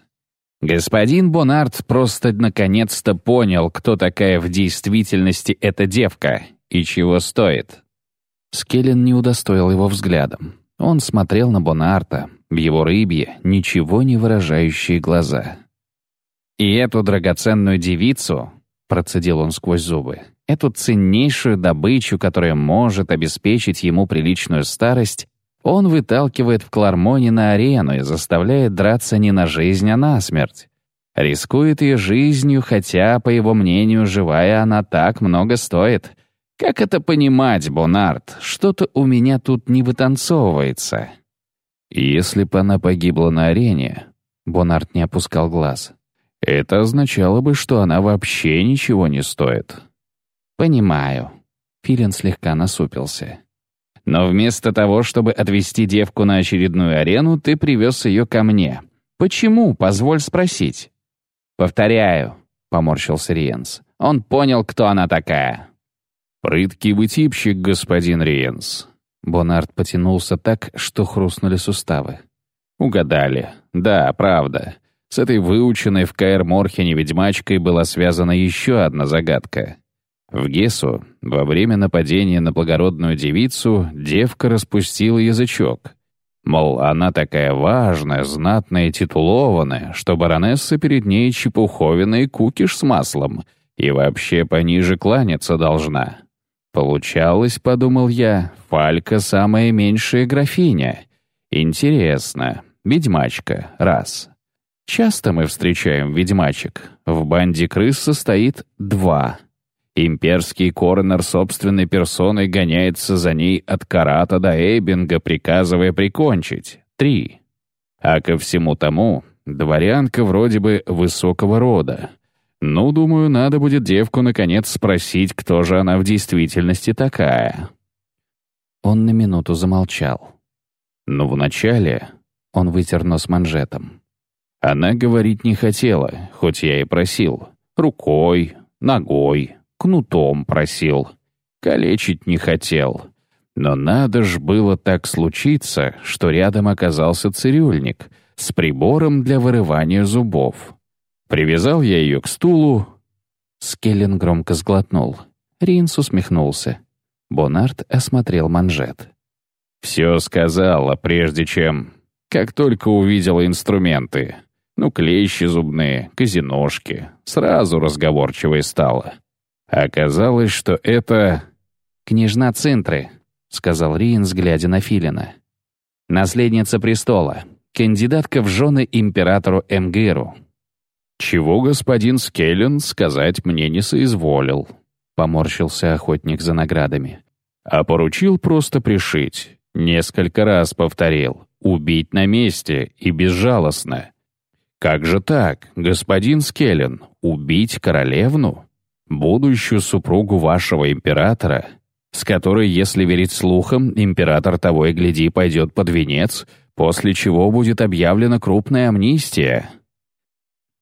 «Господин Бонард просто наконец-то понял, кто такая в действительности эта девка, и чего стоит. Скеллен не удостоил его взглядом. Он смотрел на Бонарта, в его рыбье, ничего не выражающие глаза. «И эту драгоценную девицу», — процедил он сквозь зубы, «эту ценнейшую добычу, которая может обеспечить ему приличную старость, он выталкивает в Клармоне на арену и заставляет драться не на жизнь, а на смерть. Рискует ее жизнью, хотя, по его мнению, живая она так много стоит. Как это понимать, Бонард? Что-то у меня тут не вытанцовывается. Если бы она погибла на арене, Бонард не опускал глаз, это означало бы, что она вообще ничего не стоит. Понимаю. Филин слегка насупился. Но вместо того, чтобы отвезти девку на очередную арену, ты привез ее ко мне. Почему, позволь спросить? Повторяю, поморщился Риенс. Он понял, кто она такая. «Прыткий вы типчик, господин Риенс». Бонард потянулся так, что хрустнули суставы. «Угадали. Да, правда. С этой выученной в Каэр Морхене ведьмачкой была связана еще одна загадка. В Гесу, во время нападения на благородную девицу, девка распустила язычок. Мол, она такая важная, знатная и титулованная, что баронесса перед ней чепуховина и кукиш с маслом, и вообще пониже кланяться должна. Получалось, подумал я, Фалька самая меньшая графиня. Интересно, ведьмачка, раз. Часто мы встречаем ведьмачек. В банде крыс состоит два. Имперский коронер собственной персоной гоняется за ней от Карата до Эйбинга, приказывая прикончить. Три. А ко всему тому, дворянка вроде бы высокого рода. Ну, думаю, надо будет девку наконец спросить, кто же она в действительности такая. Он на минуту замолчал. Но вначале он вытер нос манжетом. Она говорить не хотела, хоть я и просил. Рукой, ногой, кнутом просил. Калечить не хотел. Но надо ж было так случиться, что рядом оказался цирюльник с прибором для вырывания зубов. Привязал я ее к стулу. Скеллен громко сглотнул. Ринс усмехнулся. Бонард осмотрел манжет. «Все сказала, прежде чем... Как только увидела инструменты. Ну, клещи зубные, казиношки. Сразу разговорчивой стала. Оказалось, что это... «Княжна Цинтры», — сказал Ринс, глядя на Филина. «Наследница престола, кандидатка в жены императору Эмгиру, «Чего господин Скеллен сказать мне не соизволил», — поморщился охотник за наградами. «А поручил просто пришить. Несколько раз повторил. Убить на месте и безжалостно. Как же так, господин Скеллен, убить королевну? Будущую супругу вашего императора, с которой, если верить слухам, император того и гляди пойдет под венец, после чего будет объявлена крупная амнистия?»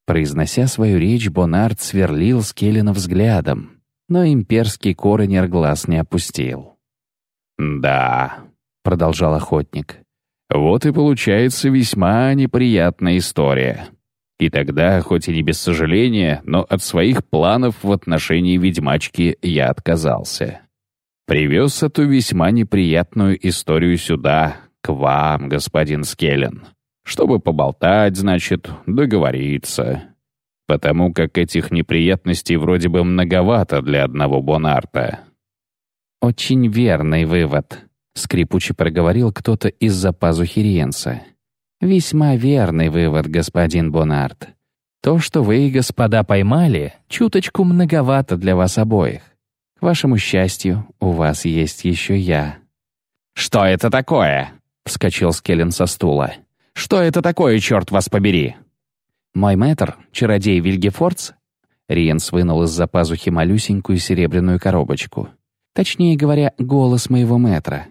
Произнося свою речь, Бонард сверлил Скеллина взглядом, но имперский коронер глаз не опустил. «Да», — продолжал охотник, Вот и получается весьма неприятная история. И тогда, хоть и не без сожаления, но от своих планов в отношении ведьмачки я отказался. Привез эту весьма неприятную историю сюда, к вам, господин Скеллен, чтобы поболтать, значит, договориться. Потому как этих неприятностей вроде бы многовато для одного Бонарта. «Очень верный вывод», — скрипуче проговорил кто-то из-за пазухи Риенса. «Весьма верный вывод, господин Бонарт. То, что вы, господа, поймали, чуточку многовато для вас обоих. К вашему счастью, у вас есть еще я». «Что это такое?» — вскочил Скеллен со стула. «Что это такое, черт вас побери?» «Мой мэтр, чародей Вильгефордс?» Риенс вынул из-за пазухи малюсенькую серебряную коробочку. Точнее говоря, голос моего мэтра.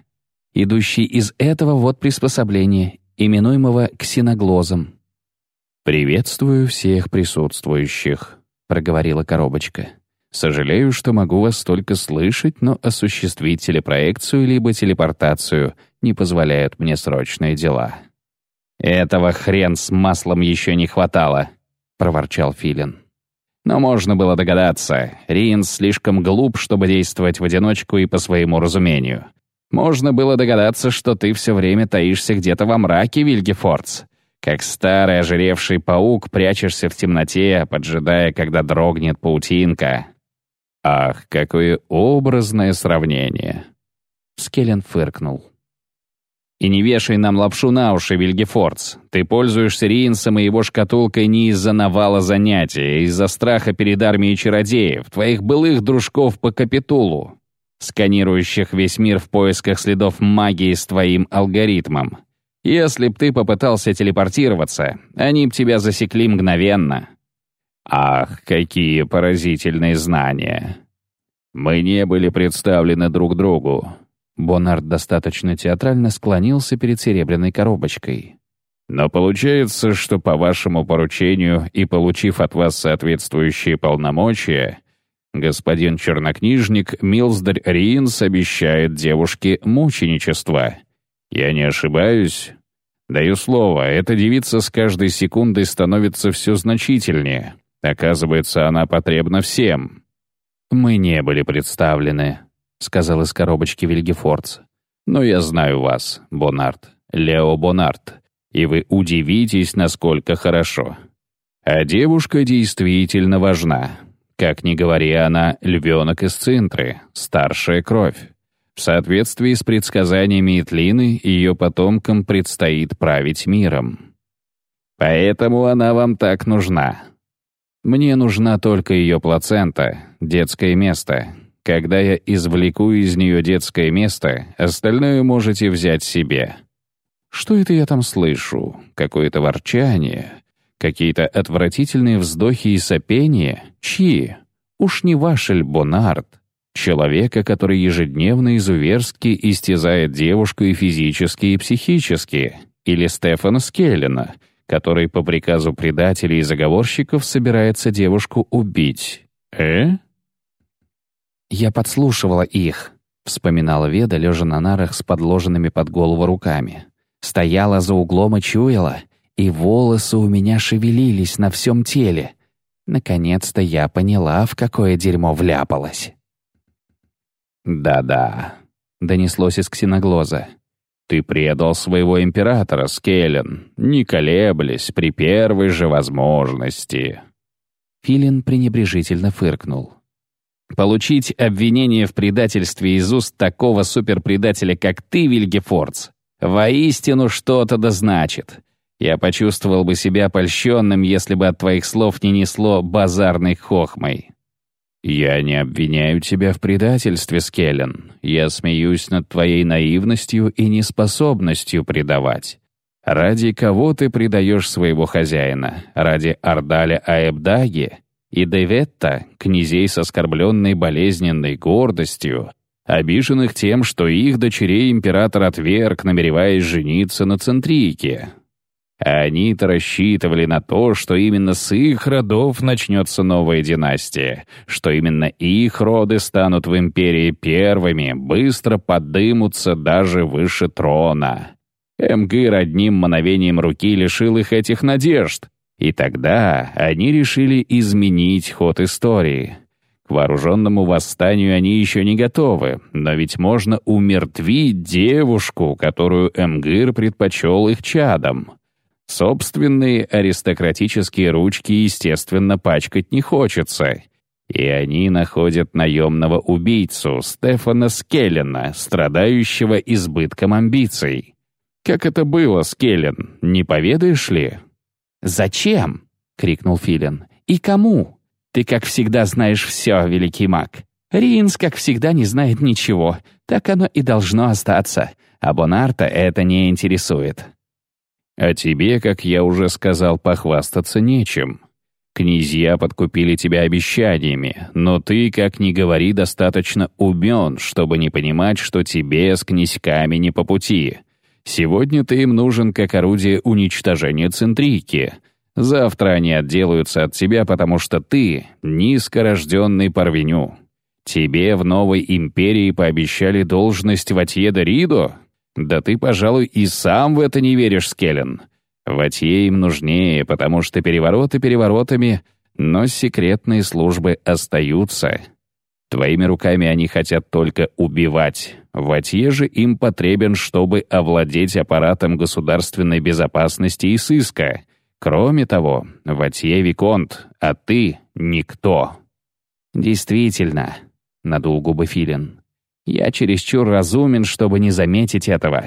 Идущий из этого вот приспособления, именуемого ксеноглозом. «Приветствую всех присутствующих», — проговорила коробочка. «Сожалею, что могу вас только слышать, но осуществить телепроекцию либо телепортацию не позволяют мне срочные дела». «Этого хрен с маслом еще не хватало», — проворчал Филин. Но можно было догадаться, Ринс слишком глуп, чтобы действовать в одиночку и по своему разумению. Можно было догадаться, что ты все время таишься где-то во мраке, Вильгефордс. Как старый ожиревший паук прячешься в темноте, поджидая, когда дрогнет паутинка. Ах, какое образное сравнение. Скеллен фыркнул. И не вешай нам лапшу на уши, Вильгефордс. Ты пользуешься Риенсом и его шкатулкой не из-за навала занятий, а из-за страха перед армией чародеев, твоих былых дружков по капитулу сканирующих весь мир в поисках следов магии с твоим алгоритмом. Если б ты попытался телепортироваться, они б тебя засекли мгновенно. Ах, какие поразительные знания. Мы не были представлены друг другу. Бонард достаточно театрально склонился перед серебряной коробочкой. Но получается, что по вашему поручению и получив от вас соответствующие полномочия, Господин чернокнижник Милздарь Риинс обещает девушке мученичество. Я не ошибаюсь? Даю слово, эта девица с каждой секундой становится все значительнее. Оказывается, она потребна всем. «Мы не были представлены», — сказал из коробочки Вильгефордс. «Но я знаю вас, Бонарт, Лео Бонарт, и вы удивитесь, насколько хорошо. А девушка действительно важна. Как ни говори, она львенок из Цинтры, старшая кровь. В соответствии с предсказаниями Итлины, ее потомкам предстоит править миром. Поэтому она вам так нужна. Мне нужна только ее плацента, детское место. Когда я извлеку из нее детское место, остальное можете взять себе. Что это я там слышу? Какое-то ворчание? Какие-то отвратительные вздохи и сопения? Чьи? Уж не ваш Бонард, человека, который ежедневно изуверски истязает девушку и физически, и психически, или Стефана Скеллена, который по приказу предателей и заговорщиков собирается девушку убить. Э? «Я подслушивала их», — вспоминала Веда, лежа на нарах с подложенными под голову руками. «Стояла за углом и чуяла, и волосы у меня шевелились на всем теле. Наконец-то я поняла, в какое дерьмо вляпалась. «Да-да», — донеслось из ксеноглоза. «Ты предал своего императора, Скеллен, не колеблясь при первой же возможности». Филин пренебрежительно фыркнул. «Получить обвинение в предательстве из уст такого суперпредателя, как ты, Вильгефордс, воистину что-то да значит. Я почувствовал бы себя польщенным, если бы от твоих слов не несло базарной хохмой. «Я не обвиняю тебя в предательстве, Скеллен. Я смеюсь над твоей наивностью и неспособностью предавать. Ради кого ты предаешь своего хозяина? Ради Ордаля Аэбдаги и Деветта, князей с оскорбленной болезненной гордостью, обиженных тем, что их дочерей император отверг, намереваясь жениться на Центрийке, они-то рассчитывали на то, что именно с их родов начнется новая династия, что именно их роды станут в империи первыми, быстро подымутся даже выше трона. Эмгыр одним мановением руки лишил их этих надежд. И тогда они решили изменить ход истории. К вооруженному восстанию они еще не готовы, но ведь можно умертвить девушку, которую Эмгыр предпочел их чадом. Собственные аристократические ручки, естественно, пачкать не хочется. И они находят наемного убийцу Стефана Скеллена, страдающего избытком амбиций. Как это было, Скеллен, не поведаешь ли? «Зачем?» — крикнул Филин. «И кому? Ты, как всегда, знаешь все, великий маг. Ринс, как всегда, не знает ничего. Так оно и должно остаться. А Бонарта это не интересует». «А тебе, как я уже сказал, похвастаться нечем. Князья подкупили тебя обещаниями, но ты, как ни говори, достаточно умен, чтобы не понимать, что тебе с князьками не по пути. Сегодня ты им нужен как орудие уничтожения центрики. Завтра они отделаются от тебя, потому что ты — низкорожденный порвеню. Тебе в новой империи пообещали должность Ватьеда Ридо? Да ты, пожалуй, и сам в это не веришь, Скеллен. Ватье им нужнее, потому что перевороты переворотами, но секретные службы остаются. Твоими руками они хотят только убивать. Ватье же им потребен, чтобы овладеть аппаратом государственной безопасности и сыска. Кроме того, Ватье Виконт, а ты — никто. «Действительно», — надул губы Филин. «Я чересчур разумен, чтобы не заметить этого.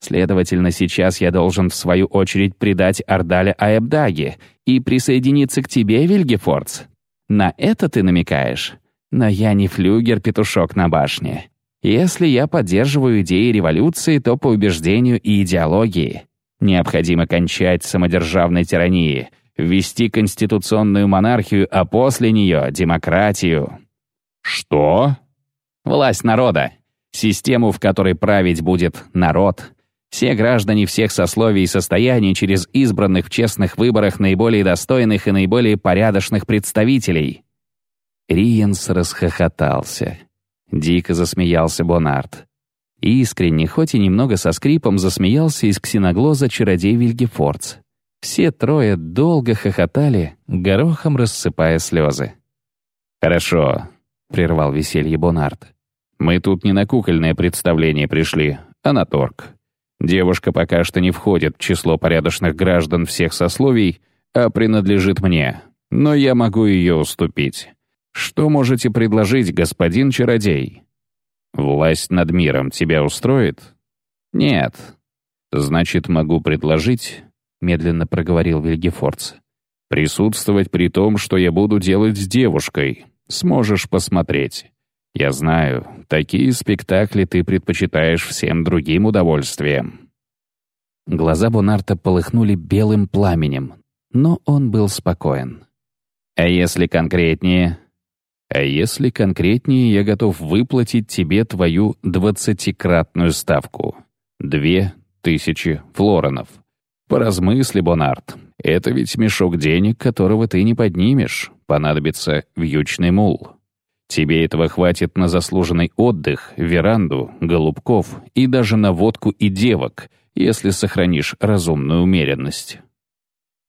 Следовательно, сейчас я должен в свою очередь предать Ардаля Аэбдаги и присоединиться к тебе, Вильгефордс. На это ты намекаешь? Но я не флюгер-петушок на башне. Если я поддерживаю идеи революции, то по убеждению и идеологии. Необходимо кончать самодержавной тирании, ввести конституционную монархию, а после нее — демократию. Что? Власть народа. Систему, в которой править будет народ. Все граждане всех сословий и состояний через избранных в честных выборах наиболее достойных и наиболее порядочных представителей. Риенс расхохотался. Дико засмеялся Бонарт. Искренне, хоть и немного со скрипом, засмеялся из ксеноглоза чародей Вильгефордс. Все трое долго хохотали, горохом рассыпая слезы. «Хорошо», — прервал веселье Бонарт. «Мы тут не на кукольное представление пришли, а на торг. Девушка пока что не входит в число порядочных граждан всех сословий, а принадлежит мне, но я могу ее уступить. Что можете предложить, господин чародей? Власть над миром тебя устроит? Нет. Значит, могу предложить, медленно проговорил Вильгефордс, присутствовать при том, что я буду делать с девушкой. Сможешь посмотреть. Я знаю, такие спектакли ты предпочитаешь всем другим удовольствием». Глаза Бонарта полыхнули белым пламенем, но он был спокоен. «А если конкретнее?» «А если конкретнее, я готов выплатить тебе твою двадцатикратную ставку. Две тысячи флоронов. Поразмысли, Бонарт, это ведь мешок денег, которого ты не поднимешь. Понадобится вьючный мул». Тебе этого хватит на заслуженный отдых, веранду, голубков и даже на водку и девок, если сохранишь разумную умеренность.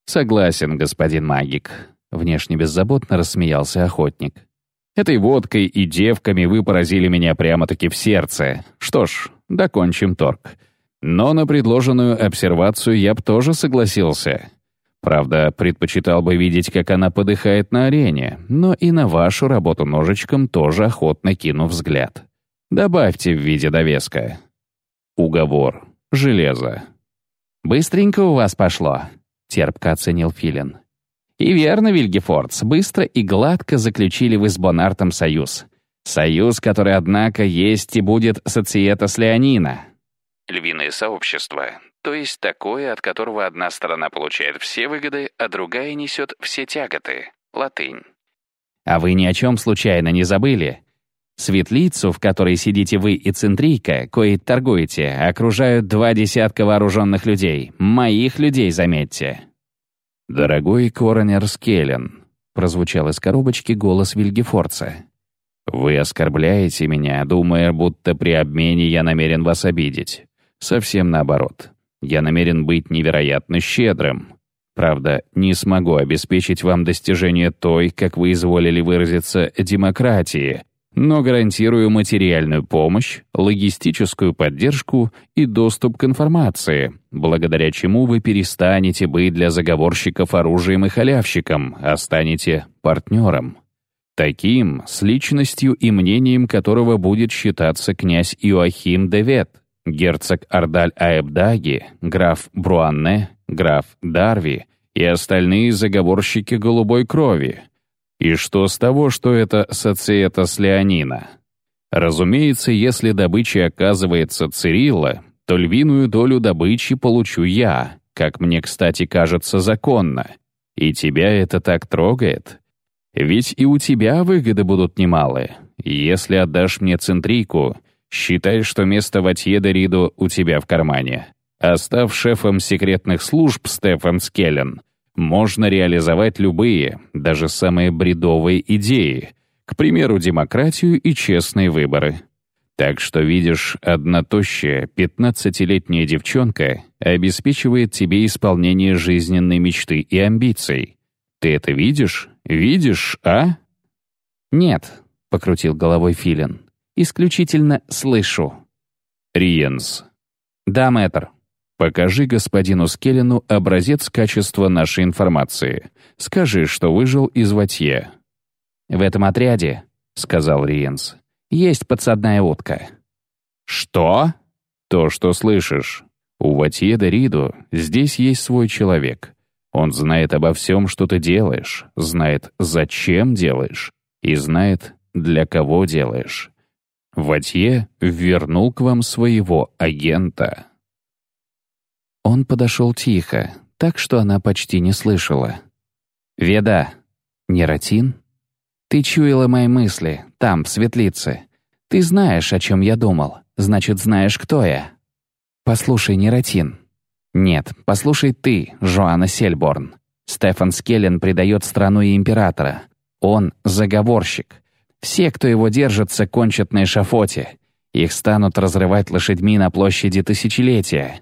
Согласен, господин магик. Внешне беззаботно рассмеялся охотник. Этой водкой и девками вы поразили меня прямо-таки в сердце. Что ж, докончим торг. Но на предложенную обсервацию я б тоже согласился. Правда, предпочитал бы видеть, как она подыхает на арене, но и на вашу работу ножичком тоже охотно кину взгляд. Добавьте в виде довеска. Уговор. Железо. «Быстренько у вас пошло», — терпко оценил Филин. «И верно, Вильгефордс, быстро и гладко заключили вы с Бонартом союз. Союз, который, однако, есть и будет социета с Леонина». Львиное сообщество то есть такое, от которого одна сторона получает все выгоды, а другая несет все тяготы. Латынь. А вы ни о чем случайно не забыли? Светлицу, в которой сидите вы и Центрийка, кои торгуете, окружают два десятка вооруженных людей. Моих людей, заметьте. «Дорогой коронер Скеллен», — прозвучал из коробочки голос Вильгефорца. «Вы оскорбляете меня, думая, будто при обмене я намерен вас обидеть. Совсем наоборот. Я намерен быть невероятно щедрым. Правда, не смогу обеспечить вам достижение той, как вы изволили выразиться, демократии, но гарантирую материальную помощь, логистическую поддержку и доступ к информации, благодаря чему вы перестанете быть для заговорщиков оружием и халявщиком, а станете партнером. Таким, с личностью и мнением которого будет считаться князь Иоахим Девет, герцог Ардаль-Аэбдаги, граф Бруанне, граф Дарви и остальные заговорщики голубой крови. И что с того, что это социета с Леонина? Разумеется, если добычей оказывается Цирилла, то львиную долю добычи получу я, как мне, кстати, кажется, законно. И тебя это так трогает? Ведь и у тебя выгоды будут немалые. Если отдашь мне центрику, считай, что место Ватье Риду у тебя в кармане. А став шефом секретных служб Стефан Скеллен, можно реализовать любые, даже самые бредовые идеи, к примеру, демократию и честные выборы. Так что, видишь, одна тощая, пятнадцатилетняя девчонка обеспечивает тебе исполнение жизненной мечты и амбиций. Ты это видишь? Видишь, а? Нет, — покрутил головой Филин. «Исключительно слышу». «Риенс». «Да, мэтр». «Покажи господину Скеллену образец качества нашей информации. Скажи, что выжил из Ватье». «В этом отряде», — сказал Риенс, — «есть подсадная утка». «Что?» «То, что слышишь. У Ватье де Риду здесь есть свой человек. Он знает обо всем, что ты делаешь, знает, зачем делаешь, и знает, для кого делаешь. Ватье вернул к вам своего агента». Он подошел тихо, так что она почти не слышала. «Веда, Нератин? Ты чуяла мои мысли, там, в светлице. Ты знаешь, о чем я думал, значит, знаешь, кто я. Послушай, Нератин. Нет, послушай ты, Жоанна Сельборн. Стефан Скеллен предает страну и императора. Он — заговорщик. Все, кто его держится, кончат на эшафоте. Их станут разрывать лошадьми на площади Тысячелетия.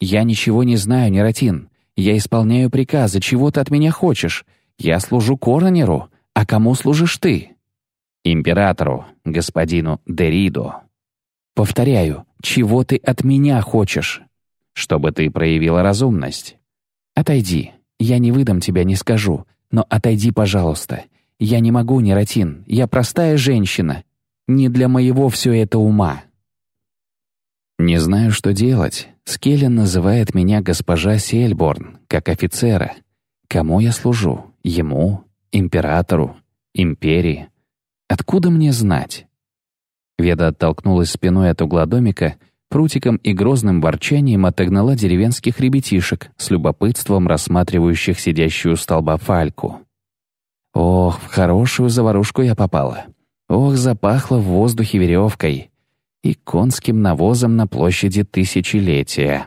Я ничего не знаю, Нератин. Я исполняю приказы, чего ты от меня хочешь. Я служу Коронеру, а кому служишь ты? Императору, господину Деридо. Повторяю, чего ты от меня хочешь? Чтобы ты проявила разумность. Отойди, я не выдам тебя, не скажу, но отойди, пожалуйста. Я не могу, Нератин, я простая женщина. Не для моего все это ума. Не знаю, что делать. Скеллен называет меня госпожа Сельборн, как офицера. Кому я служу? Ему? Императору? Империи? Откуда мне знать? Веда оттолкнулась спиной от угла домика, прутиком и грозным ворчанием отогнала деревенских ребятишек, с любопытством рассматривающих сидящую у столба фальку. Ох, в хорошую заварушку я попала. Ох, запахло в воздухе веревкой и конским навозом на площади Тысячелетия.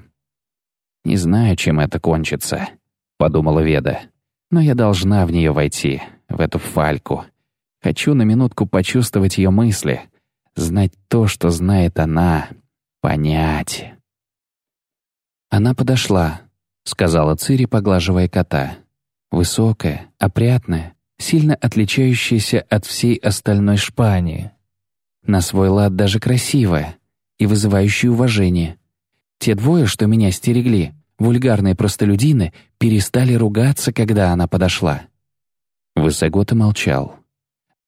«Не знаю, чем это кончится», — подумала Веда. «Но я должна в нее войти, в эту фальку. Хочу на минутку почувствовать ее мысли, знать то, что знает она, понять». Она подошла, — сказала Цири, поглаживая кота. Высокая, опрятная, сильно отличающаяся от всей остальной Шпании. На свой лад даже красивая и вызывающая уважение. Те двое, что меня стерегли, вульгарные простолюдины, перестали ругаться, когда она подошла. Высогота молчал.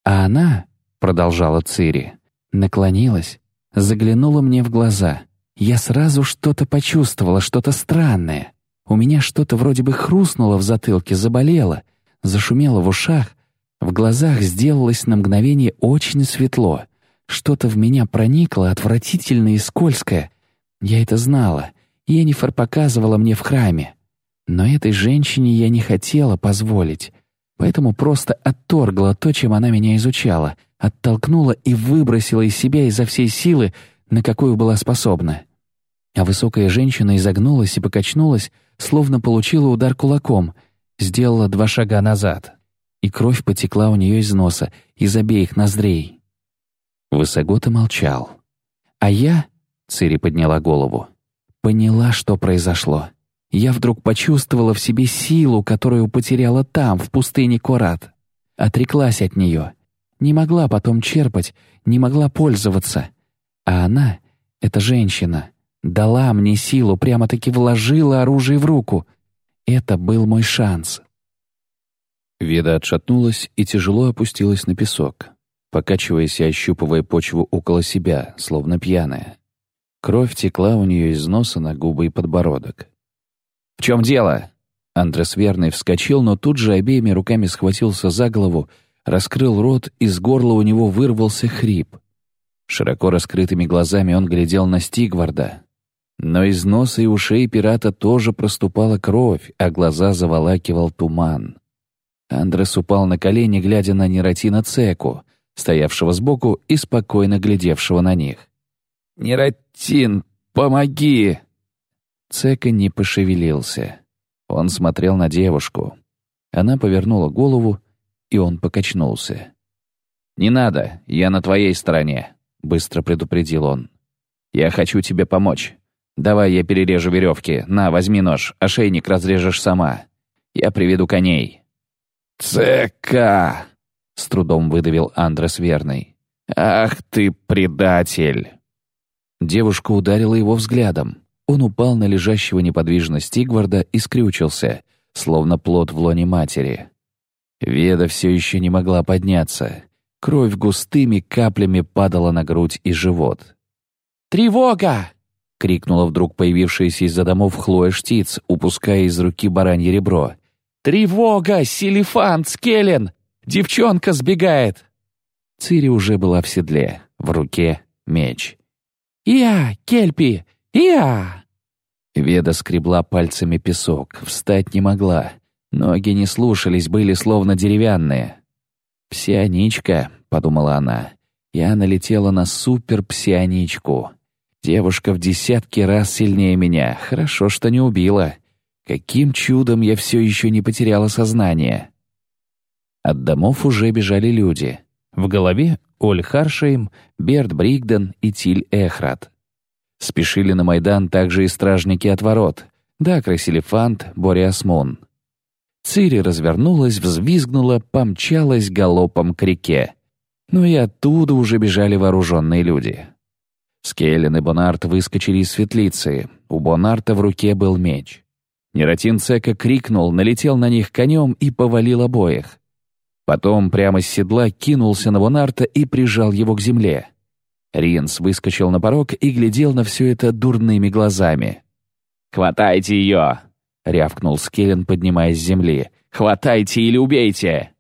А она, — продолжала Цири, — наклонилась, заглянула мне в глаза. Я сразу что-то почувствовала, что-то странное. У меня что-то вроде бы хрустнуло в затылке, заболело — зашумело в ушах, в глазах сделалось на мгновение очень светло. Что-то в меня проникло, отвратительное и скользкое. Я это знала, и Енифер показывала мне в храме. Но этой женщине я не хотела позволить, поэтому просто отторгла то, чем она меня изучала, оттолкнула и выбросила из себя изо всей силы, на какую была способна. А высокая женщина изогнулась и покачнулась, словно получила удар кулаком — сделала два шага назад, и кровь потекла у нее из носа, из обеих ноздрей. Высогота молчал. А я, Цири подняла голову, Поняла, что произошло. Я вдруг почувствовала в себе силу, которую потеряла там, в пустыне Корат. Отреклась от нее. Не могла потом черпать, не могла пользоваться. А она, эта женщина, дала мне силу, прямо-таки вложила оружие в руку. Это был мой шанс. Веда отшатнулась и тяжело опустилась на песок, покачиваясь и ощупывая почву около себя, словно пьяная. Кровь текла у нее из носа на губы и подбородок. «В чем дело?» Андрес Верный вскочил, но тут же обеими руками схватился за голову, раскрыл рот, из горла у него вырвался хрип. Широко раскрытыми глазами он глядел на Стигварда. Но из носа и ушей пирата тоже проступала кровь, а глаза заволакивал туман. Андрес упал на колени, глядя на Нератина Цеку, стоявшего сбоку и спокойно глядевшего на них. «Нератин, помоги!» Цека не пошевелился. Он смотрел на девушку. Она повернула голову, и он покачнулся. «Не надо, я на твоей стороне», — быстро предупредил он. «Я хочу тебе помочь. Давай я перережу веревки. На, возьми нож, ошейник разрежешь сама. Я приведу коней». «Цека!» — с трудом выдавил Андрес Верный. «Ах ты, предатель!» Девушка ударила его взглядом. Он упал на лежащего неподвижно Стигварда и скрючился, словно плод в лоне матери. Веда все еще не могла подняться. Кровь густыми каплями падала на грудь и живот. «Тревога!» — крикнула вдруг появившаяся из-за домов Хлоя Штиц, упуская из руки баранье ребро. «Тревога! Силифант! Скелен! Девчонка сбегает!» Цири уже была в седле, в руке меч. «Я, Кельпи! Я!» Веда скребла пальцами песок, встать не могла. Ноги не слушались, были словно деревянные. «Псионичка», — подумала она. Я налетела на супер-псионичку. Девушка в десятки раз сильнее меня. Хорошо, что не убила. Каким чудом я все еще не потеряла сознание? От домов уже бежали люди. В голове Оль Харшейм, Берт Бригден и Тиль Эхрат. Спешили на Майдан также и стражники от ворот. Дакры Селефант, Бориас Мун. Цири развернулась, взвизгнула, помчалась галопом к реке. Но и оттуда уже бежали вооруженные люди. Скеллен и Бонарт выскочили из светлицы. У Бонарта в руке был меч. Нератин Цека крикнул, налетел на них конем и повалил обоих. Потом прямо с седла кинулся на Бонарта и прижал его к земле. Ринс выскочил на порог и глядел на все это дурными глазами. «Хватайте ее!» — рявкнул Скеллен, поднимаясь с земли. «Хватайте или убейте!»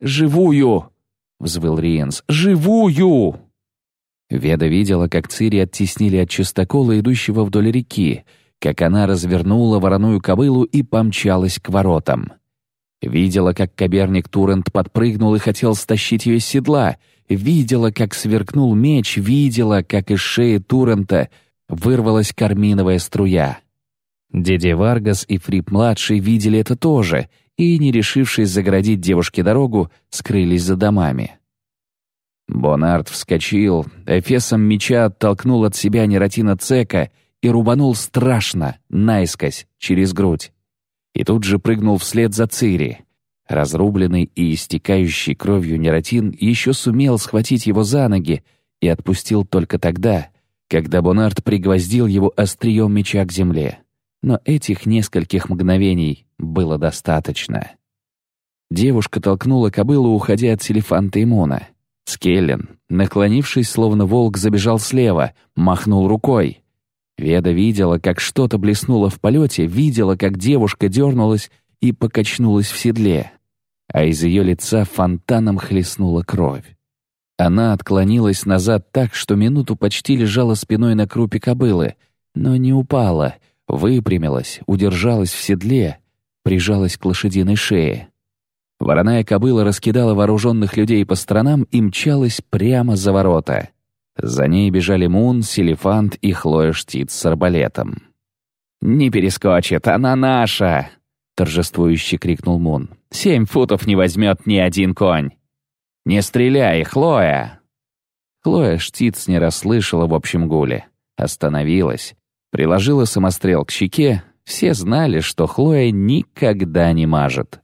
«Живую!» — взвыл Риенс. «Живую!» Веда видела, как Цири оттеснили от чистокола, идущего вдоль реки, как она развернула вороную кобылу и помчалась к воротам. Видела, как каберник Турент подпрыгнул и хотел стащить ее с седла — видела, как сверкнул меч, видела, как из шеи Туррента вырвалась карминовая струя. Дядя Варгас и Фрип-младший видели это тоже и, не решившись заградить девушке дорогу, скрылись за домами. Бонард вскочил, эфесом меча оттолкнул от себя Нератина Цека и рубанул страшно, наискось, через грудь. И тут же прыгнул вслед за Цири — Разрубленный и истекающий кровью Нератин еще сумел схватить его за ноги и отпустил только тогда, когда Бонарт пригвоздил его острием меча к земле. Но этих нескольких мгновений было достаточно. Девушка толкнула кобылу, уходя от Селефанта Имона. Скеллен, наклонившись, словно волк, забежал слева, махнул рукой. Веда видела, как что-то блеснуло в полете, видела, как девушка дернулась и покачнулась в седле, а из ее лица фонтаном хлестнула кровь. Она отклонилась назад так, что минуту почти лежала спиной на крупе кобылы, но не упала, выпрямилась, удержалась в седле, прижалась к лошадиной шее. Вороная кобыла раскидала вооруженных людей по сторонам и мчалась прямо за ворота. За ней бежали Мун, Селефант и Хлоя Штиц с арбалетом. «Не перескочит, она наша!» — торжествующе крикнул Мун. «Семь футов не возьмет ни один конь!» «Не стреляй, Хлоя!» Хлоя Штиц не расслышала в общем гуле. Остановилась. Приложила самострел к щеке, все знали, что Хлоя никогда не мажет.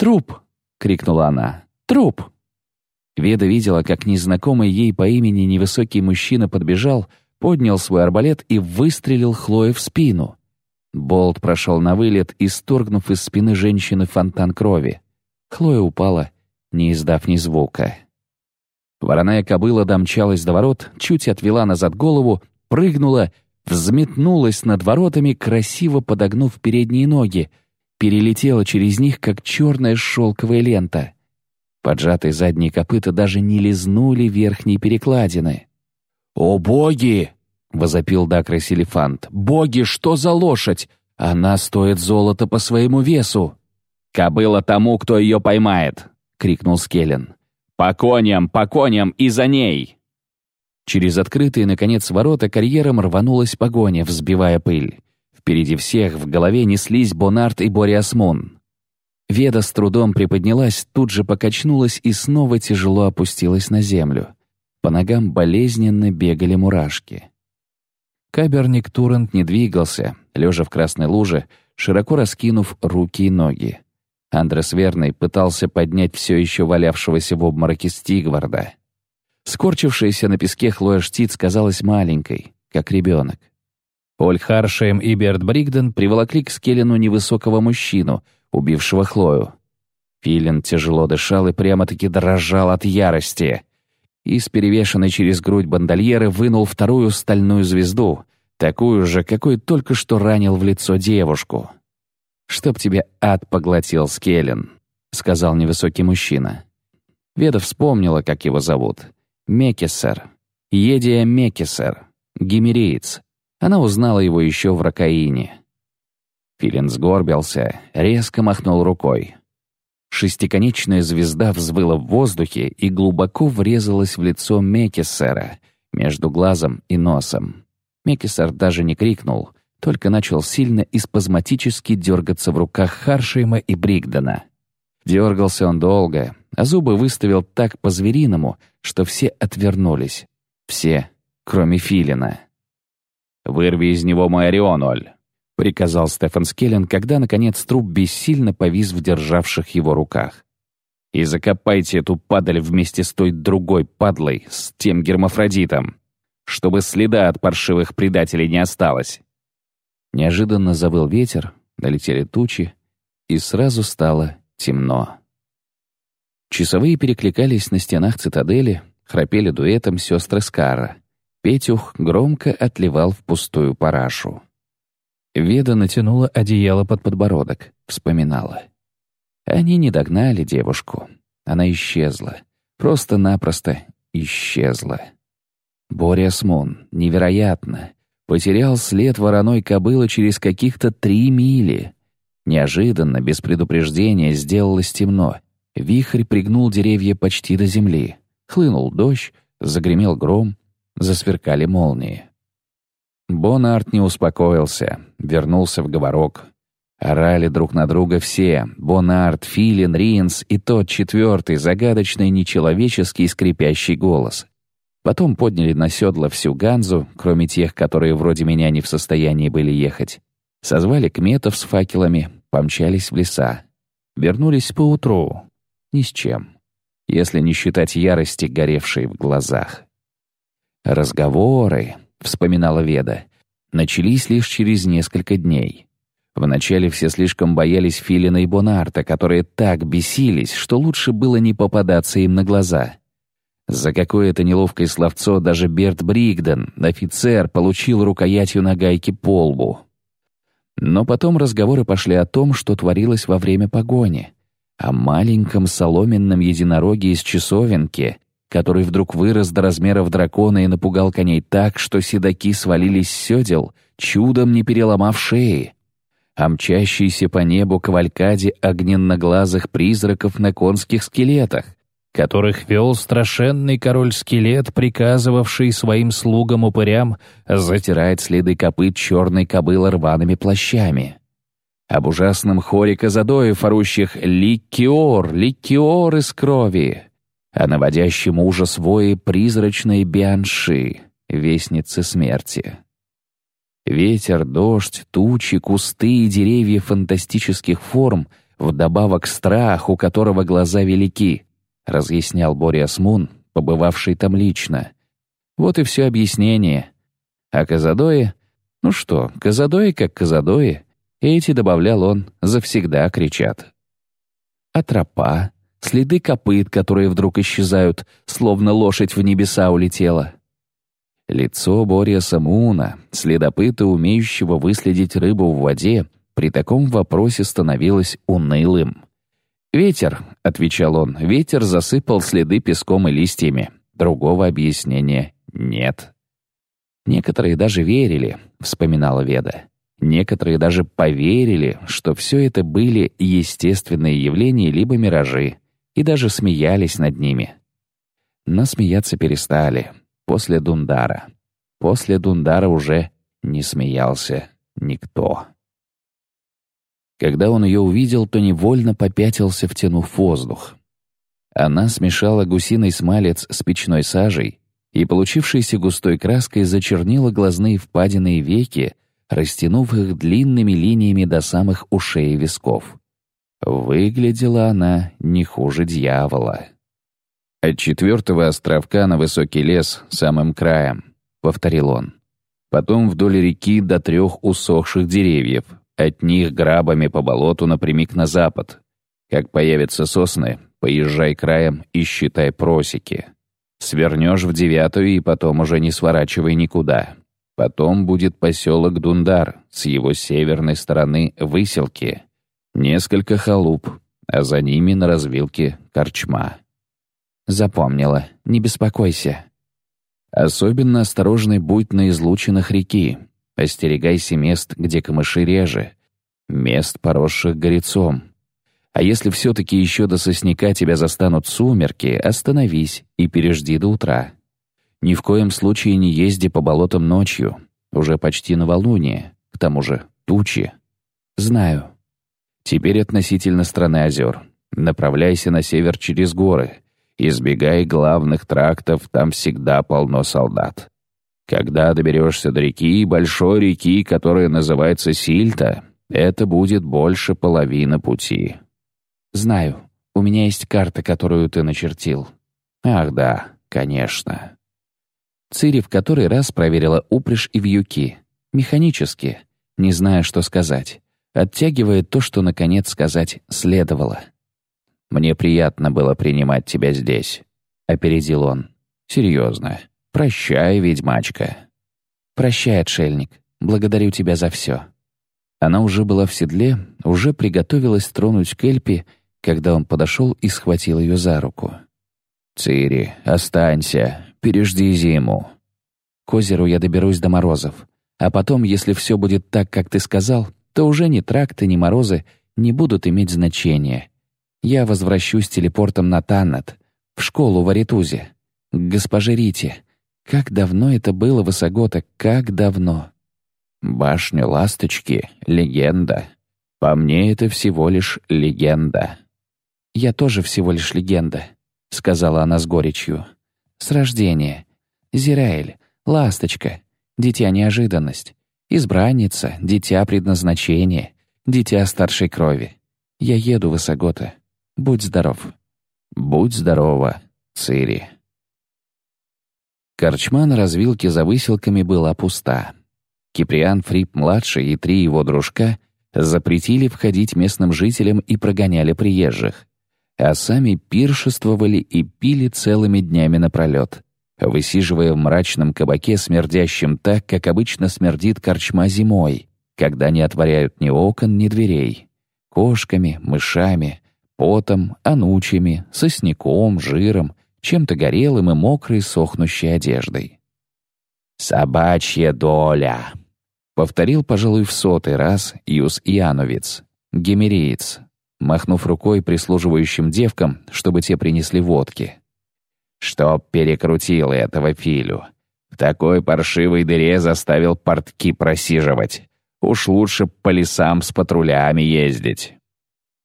«Труп!» — крикнула она. «Труп!» Веда видела, как незнакомый ей по имени невысокий мужчина подбежал, поднял свой арбалет и выстрелил Хлое в спину. Болт прошел на вылет, исторгнув из спины женщины фонтан крови. Хлоя упала, не издав ни звука. Вороная кобыла домчалась до ворот, чуть отвела назад голову, прыгнула, взметнулась над воротами, красиво подогнув передние ноги, перелетела через них, как черная шелковая лента. Поджатые задние копыта даже не лизнули верхней перекладины. «О боги!» — возопил Дакрос Элефант. «Боги, что за лошадь? Она стоит золота по своему весу!» «Кобыла тому, кто ее поймает!» — крикнул Скеллен. «По коням, по коням и за ней!» Через открытые, наконец, ворота карьером рванулась погоня, взбивая пыль. Впереди всех в голове неслись Бонарт и Бориас Мун. Веда с трудом приподнялась, тут же покачнулась и снова тяжело опустилась на землю. По ногам болезненно бегали мурашки. Каберник Турент не двигался, лежа в красной луже, широко раскинув руки и ноги. Андрес Верный пытался поднять все еще валявшегося в обмороке Стигварда. Скорчившаяся на песке Хлоя Штиц казалась маленькой, как ребенок. Поль Харшем и Берт Бригден приволокли к Скеллену невысокого мужчину, убившего Хлою. Филин тяжело дышал и прямо-таки дрожал от ярости. Из перевешенной через грудь бандольеры вынул вторую стальную звезду, такую же, какой только что ранил в лицо девушку. «Чтоб тебе ад поглотил, Скеллен», — сказал невысокий мужчина. Веда вспомнила, как его зовут — Мекесер. Едия Мекесер. Гимериец. Она узнала его еще в Ракаине. Филин сгорбился, резко махнул рукой. Шестиконечная звезда взвыла в воздухе и глубоко врезалась в лицо Мекесера между глазом и носом. Мекесер даже не крикнул, только начал сильно и спазматически дергаться в руках Харшейма и Бригдена. Дергался он долго, а зубы выставил так по-звериному, что все отвернулись. Все, кроме Филина. «Вырви из него мой Орион, Оль», — приказал Стефан Скеллен, когда, наконец, труп бессильно повис в державших его руках. «И закопайте эту падаль вместе с той другой падлой, с тем гермафродитом, чтобы следа от паршивых предателей не осталось». Неожиданно завыл ветер, налетели тучи, и сразу стало темно. Часовые перекликались на стенах цитадели, храпели дуэтом сестры Скара. Петюх громко отливал в пустую парашу. Веда натянула одеяло под подбородок, вспоминала. Они не догнали девушку. Она исчезла. Просто-напросто исчезла. Боря Смун, невероятно, потерял след вороной кобылы через каких-то три мили. Неожиданно, без предупреждения, сделалось темно — Вихрь пригнул деревья почти до земли. Хлынул дождь, загремел гром, засверкали молнии. Бонарт не успокоился, вернулся в говорок. Орали друг на друга все — Бонарт, Филин, Ринс и тот четвертый, загадочный, нечеловеческий, скрипящий голос. Потом подняли на седла всю Ганзу, кроме тех, которые вроде меня не в состоянии были ехать. Созвали кметов с факелами, помчались в леса. Вернулись поутру, ни с чем, если не считать ярости, горевшей в глазах. «Разговоры», — вспоминала Веда, — начались лишь через несколько дней. Вначале все слишком боялись Филина и Бонарта, которые так бесились, что лучше было не попадаться им на глаза. За какое-то неловкое словцо даже Берт Бригден, офицер, получил рукоятью на гайке по лбу. Но потом разговоры пошли о том, что творилось во время погони — о маленьком соломенном единороге из часовенки, который вдруг вырос до размеров дракона и напугал коней так, что седаки свалились с седел, чудом не переломав шеи, мчащейся по небу кавалькаде огненноглазых призраков на конских скелетах, которых вел страшенный король-скелет, приказывавший своим слугам-упырям затирать следы копыт черной кобылы рваными плащами об ужасном хоре казадоев, орущих «Ликкиор! Ликкиор из крови!» О наводящем ужас вои призрачной Бианши, вестницы смерти. Ветер, дождь, тучи, кусты и деревья фантастических форм, вдобавок страх, у которого глаза велики, разъяснял Бориас Мун, побывавший там лично. Вот и все объяснение. А Казадои? Ну что, Казадои как Казадои. Эти, добавлял он, завсегда кричат. А тропа, следы копыт, которые вдруг исчезают, словно лошадь в небеса улетела — Лицо Бориаса Муна, следопыта, умеющего выследить рыбу в воде, при таком вопросе становилось унылым. «Ветер», — отвечал он, — «ветер засыпал следы песком и листьями. Другого объяснения нет». Некоторые даже верили, вспоминала Веда. Некоторые даже поверили, что все это были естественные явления либо миражи, и даже смеялись над ними. Но смеяться перестали, после Дундара. После Дундара уже не смеялся никто. Когда он ее увидел, то невольно попятился, втянув воздух. Она смешала гусиный смалец с печной сажей и, получившейся густой краской, зачернила глазные впадины и веки, растянув их длинными линиями до самых ушей и висков. Выглядела она не хуже дьявола. «От четвертого островка на высокий лес, самым краем», — повторил он. «Потом вдоль реки до трех усохших деревьев, от них грабами по болоту напрямик на запад. Как появятся сосны, поезжай краем и считай просеки. Свернешь в девятую и потом уже не сворачивай никуда. Потом будет поселок Дундар, с его северной стороны выселки. Несколько халуп, а за ними на развилке корчма. Запомнила, не беспокойся. Особенно осторожный будь на излучинах реки. Остерегайся мест, где камыши реже. Мест, поросших горецом. А если все-таки еще до сосняка тебя застанут сумерки, остановись и пережди до утра. Ни в коем случае не езди по болотам ночью. Уже почти новолуние. К тому же тучи. Знаю. Теперь относительно страны озер. Направляйся на север через горы — Избегай главных трактов, там всегда полно солдат. Когда доберешься до реки, большой реки, которая называется Сильта, это будет больше половины пути. Знаю, у меня есть карта, которую ты начертил. Ах да, конечно. Цири в который раз проверила упряжь и вьюки. Механически, не зная, что сказать. Оттягивая то, что, наконец, сказать следовало. «Мне приятно было принимать тебя здесь», — опередил он. «Серьезно. Прощай, ведьмачка». «Прощай, отшельник. Благодарю тебя за все». Она уже была в седле, уже приготовилась тронуть Кельпи, когда он подошел и схватил ее за руку. «Цири, останься, пережди зиму». «К озеру я доберусь до морозов. А потом, если все будет так, как ты сказал, то уже ни тракты, ни морозы не будут иметь значения, я возвращусь телепортом на Таннет, в школу в Аритузе, к госпоже Рите. Как давно это было, Высогота, как давно. Башня Ласточки — легенда. По мне, это всего лишь легенда. «Я тоже всего лишь легенда», — сказала она с горечью. «С рождения. Зираэль, ласточка, дитя-неожиданность, избранница, дитя предназначения, дитя старшей крови. Я еду, Высогота. Будь здоров. Будь здорова, Цири. Корчма на развилке за выселками была пуста. Киприан Фрип-младший и три его дружка запретили входить местным жителям и прогоняли приезжих, а сами пиршествовали и пили целыми днями напролет, высиживая в мрачном кабаке, смердящем так, как обычно смердит корчма зимой, когда не отворяют ни окон, ни дверей, кошками, мышами, потом, анучами, сосняком, жиром, чем-то горелым и мокрой сохнущей одеждой. «Собачья доля!» — повторил, пожалуй, в сотый раз Юс Иановиц, гемериец, махнув рукой прислуживающим девкам, чтобы те принесли водки. «Чтоб перекрутил этого Филю. В такой паршивой дыре заставил портки просиживать. Уж лучше по лесам с патрулями ездить».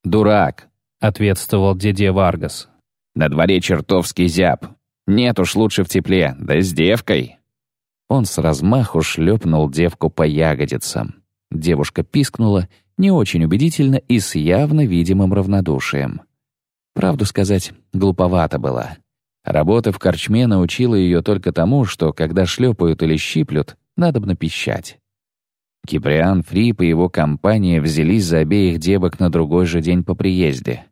«Дурак!» — ответствовал дядя Варгас. «На дворе чертовский зяб. Нет уж лучше в тепле, да с девкой». Он с размаху шлепнул девку по ягодицам. Девушка пискнула, не очень убедительно и с явно видимым равнодушием. Правду сказать, глуповато была. Работа в корчме научила ее только тому, что, когда шлепают или щиплют, надо бы напищать. Киприан Фрип и его компания взялись за обеих девок на другой же день по приезде.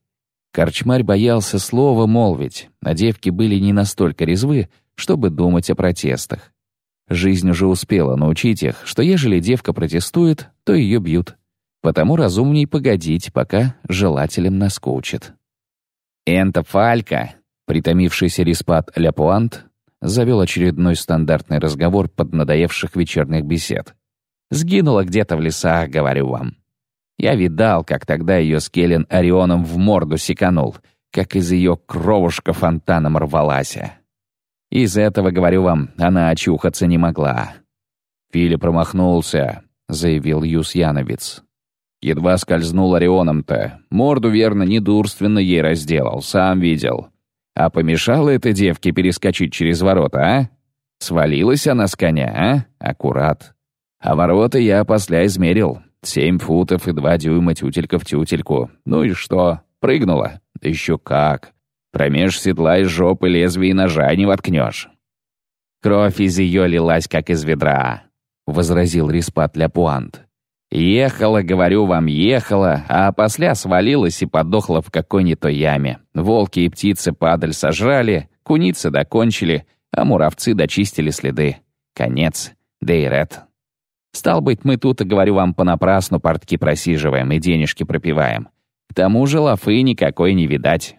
Корчмарь боялся слова молвить, а девки были не настолько резвы, чтобы думать о протестах. Жизнь уже успела научить их, что ежели девка протестует, то ее бьют. Потому разумней погодить, пока желателем наскучит. «Энто Фалька», притомившийся респат Ляпуант, завел очередной стандартный разговор под надоевших вечерних бесед. «Сгинула где-то в лесах, говорю вам. Я видал, как тогда ее Скелен Орионом в морду секанул, как из ее кровушка фонтаном рвалась. Из этого, говорю вам, она очухаться не могла». «Филя промахнулся», — заявил Юс Яновец. Едва скользнул Орионом-то. Морду, верно, недурственно ей разделал, сам видел. А помешала этой девке перескочить через ворота, а? Свалилась она с коня, а? Аккурат. А ворота я после измерил. Семь футов и два дюйма тютелька в тютельку. Ну и что? Прыгнула? Да еще как. Промеж седла и жопы лезвие ножа не воткнешь. Кровь из ее лилась, как из ведра, — возразил Респат Ляпуант. Ехала, говорю вам, ехала, а после свалилась и подохла в какой нибудь яме. Волки и птицы падаль сожрали, куницы докончили, а муравцы дочистили следы. Конец. Дейрет. Стал быть, мы тут, говорю вам, понапрасну портки просиживаем и денежки пропиваем. К тому же лафы никакой не видать.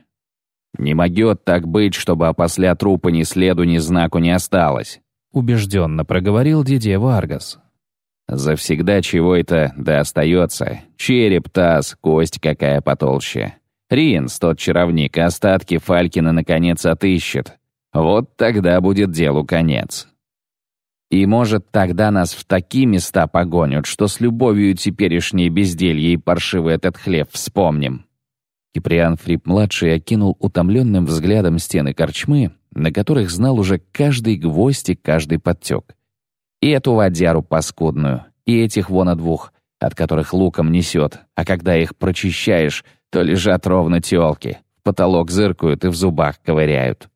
Не могет так быть, чтобы опосля трупа ни следу, ни знаку не осталось. Убежденно проговорил Дидье Варгас. Завсегда чего это да остается. Череп, таз, кость какая потолще. Ринс, тот чаровник, остатки Фалькина наконец отыщет. Вот тогда будет делу конец. И, может, тогда нас в такие места погонят, что с любовью теперешней безделье и паршивый этот хлеб вспомним. Киприан Фрип-младший окинул утомленным взглядом стены корчмы, на которых знал уже каждый гвоздь и каждый подтек. И эту водяру паскудную, и этих вон двух, от которых луком несет, а когда их прочищаешь, то лежат ровно тёлки, потолок зыркают и в зубах ковыряют.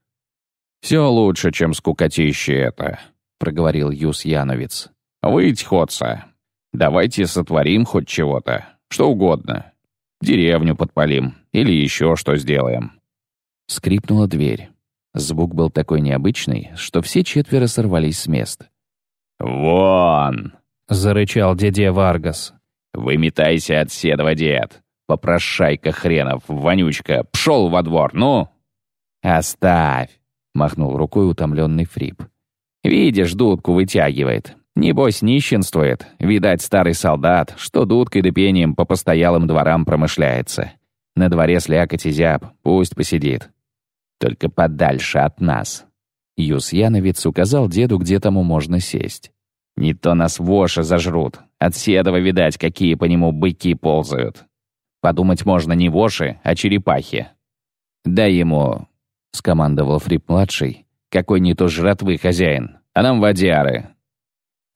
«Все лучше, чем скукотище это», — проговорил Юс Яновец. «Выйдь, ходца. Давайте сотворим хоть чего-то, что угодно. Деревню подпалим или еще что сделаем». Скрипнула дверь. Звук был такой необычный, что все четверо сорвались с места. «Вон!» — зарычал дядя Варгас. «Выметайся от седова, дед! Попрошайка хренов, вонючка! Пшел во двор, ну!» «Оставь!» — махнул рукой утомленный Фрип. «Видишь, дудку вытягивает. Небось, нищенствует. Видать, старый солдат, что дудкой да пением по постоялым дворам промышляется. На дворе слякоть и зяб, пусть посидит. Только подальше от нас, Юс Яновец указал деду, где тому можно сесть. «Не то нас воши зажрут. От седова, видать, какие по нему быки ползают. Подумать можно не воши, а черепахи». «Дай ему», — скомандовал Фрип-младший, «какой не то жратвы хозяин, а нам водяры».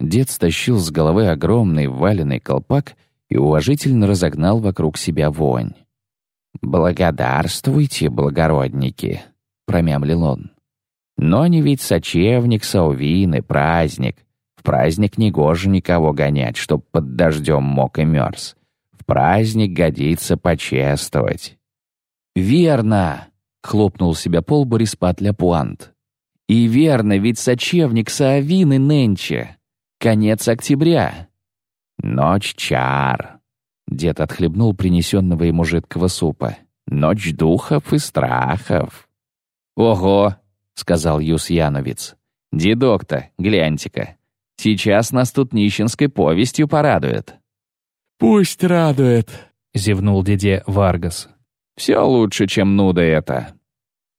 Дед стащил с головы огромный валенный колпак и уважительно разогнал вокруг себя вонь. «Благодарствуйте, благородники», — промямлил он. Но не ведь сочевник, саувины, праздник. В праздник негоже никого гонять, чтоб под дождем мок и мерз. В праздник годится почествовать. «Верно!» — хлопнул себя пол Бориспат Ляпуант. «И верно, ведь сочевник Саавины нынче. Конец октября». «Ночь чар», — дед отхлебнул принесенного ему жидкого супа. «Ночь духов и страхов». «Ого!» — сказал Юс Яновец. «Дедок-то, гляньте-ка, сейчас нас тут нищенской повестью порадует». «Пусть радует», — зевнул деде Варгас. «Все лучше, чем нуда это».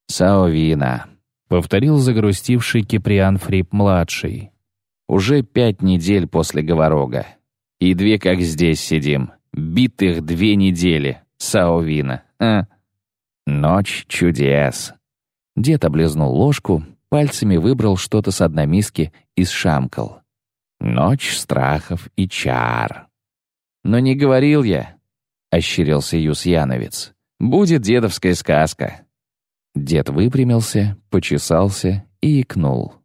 «Саовина», — повторил загрустивший Киприан Фрип-младший. «Уже пять недель после Говорога. И две как здесь сидим. Битых две недели. Саовина. А? Ночь чудес. Дед облизнул ложку, пальцами выбрал что-то с одной миски и сшамкал. «Ночь страхов и чар». «Но не говорил я», — ощерился Юсьяновец. «Будет дедовская сказка». Дед выпрямился, почесался и икнул.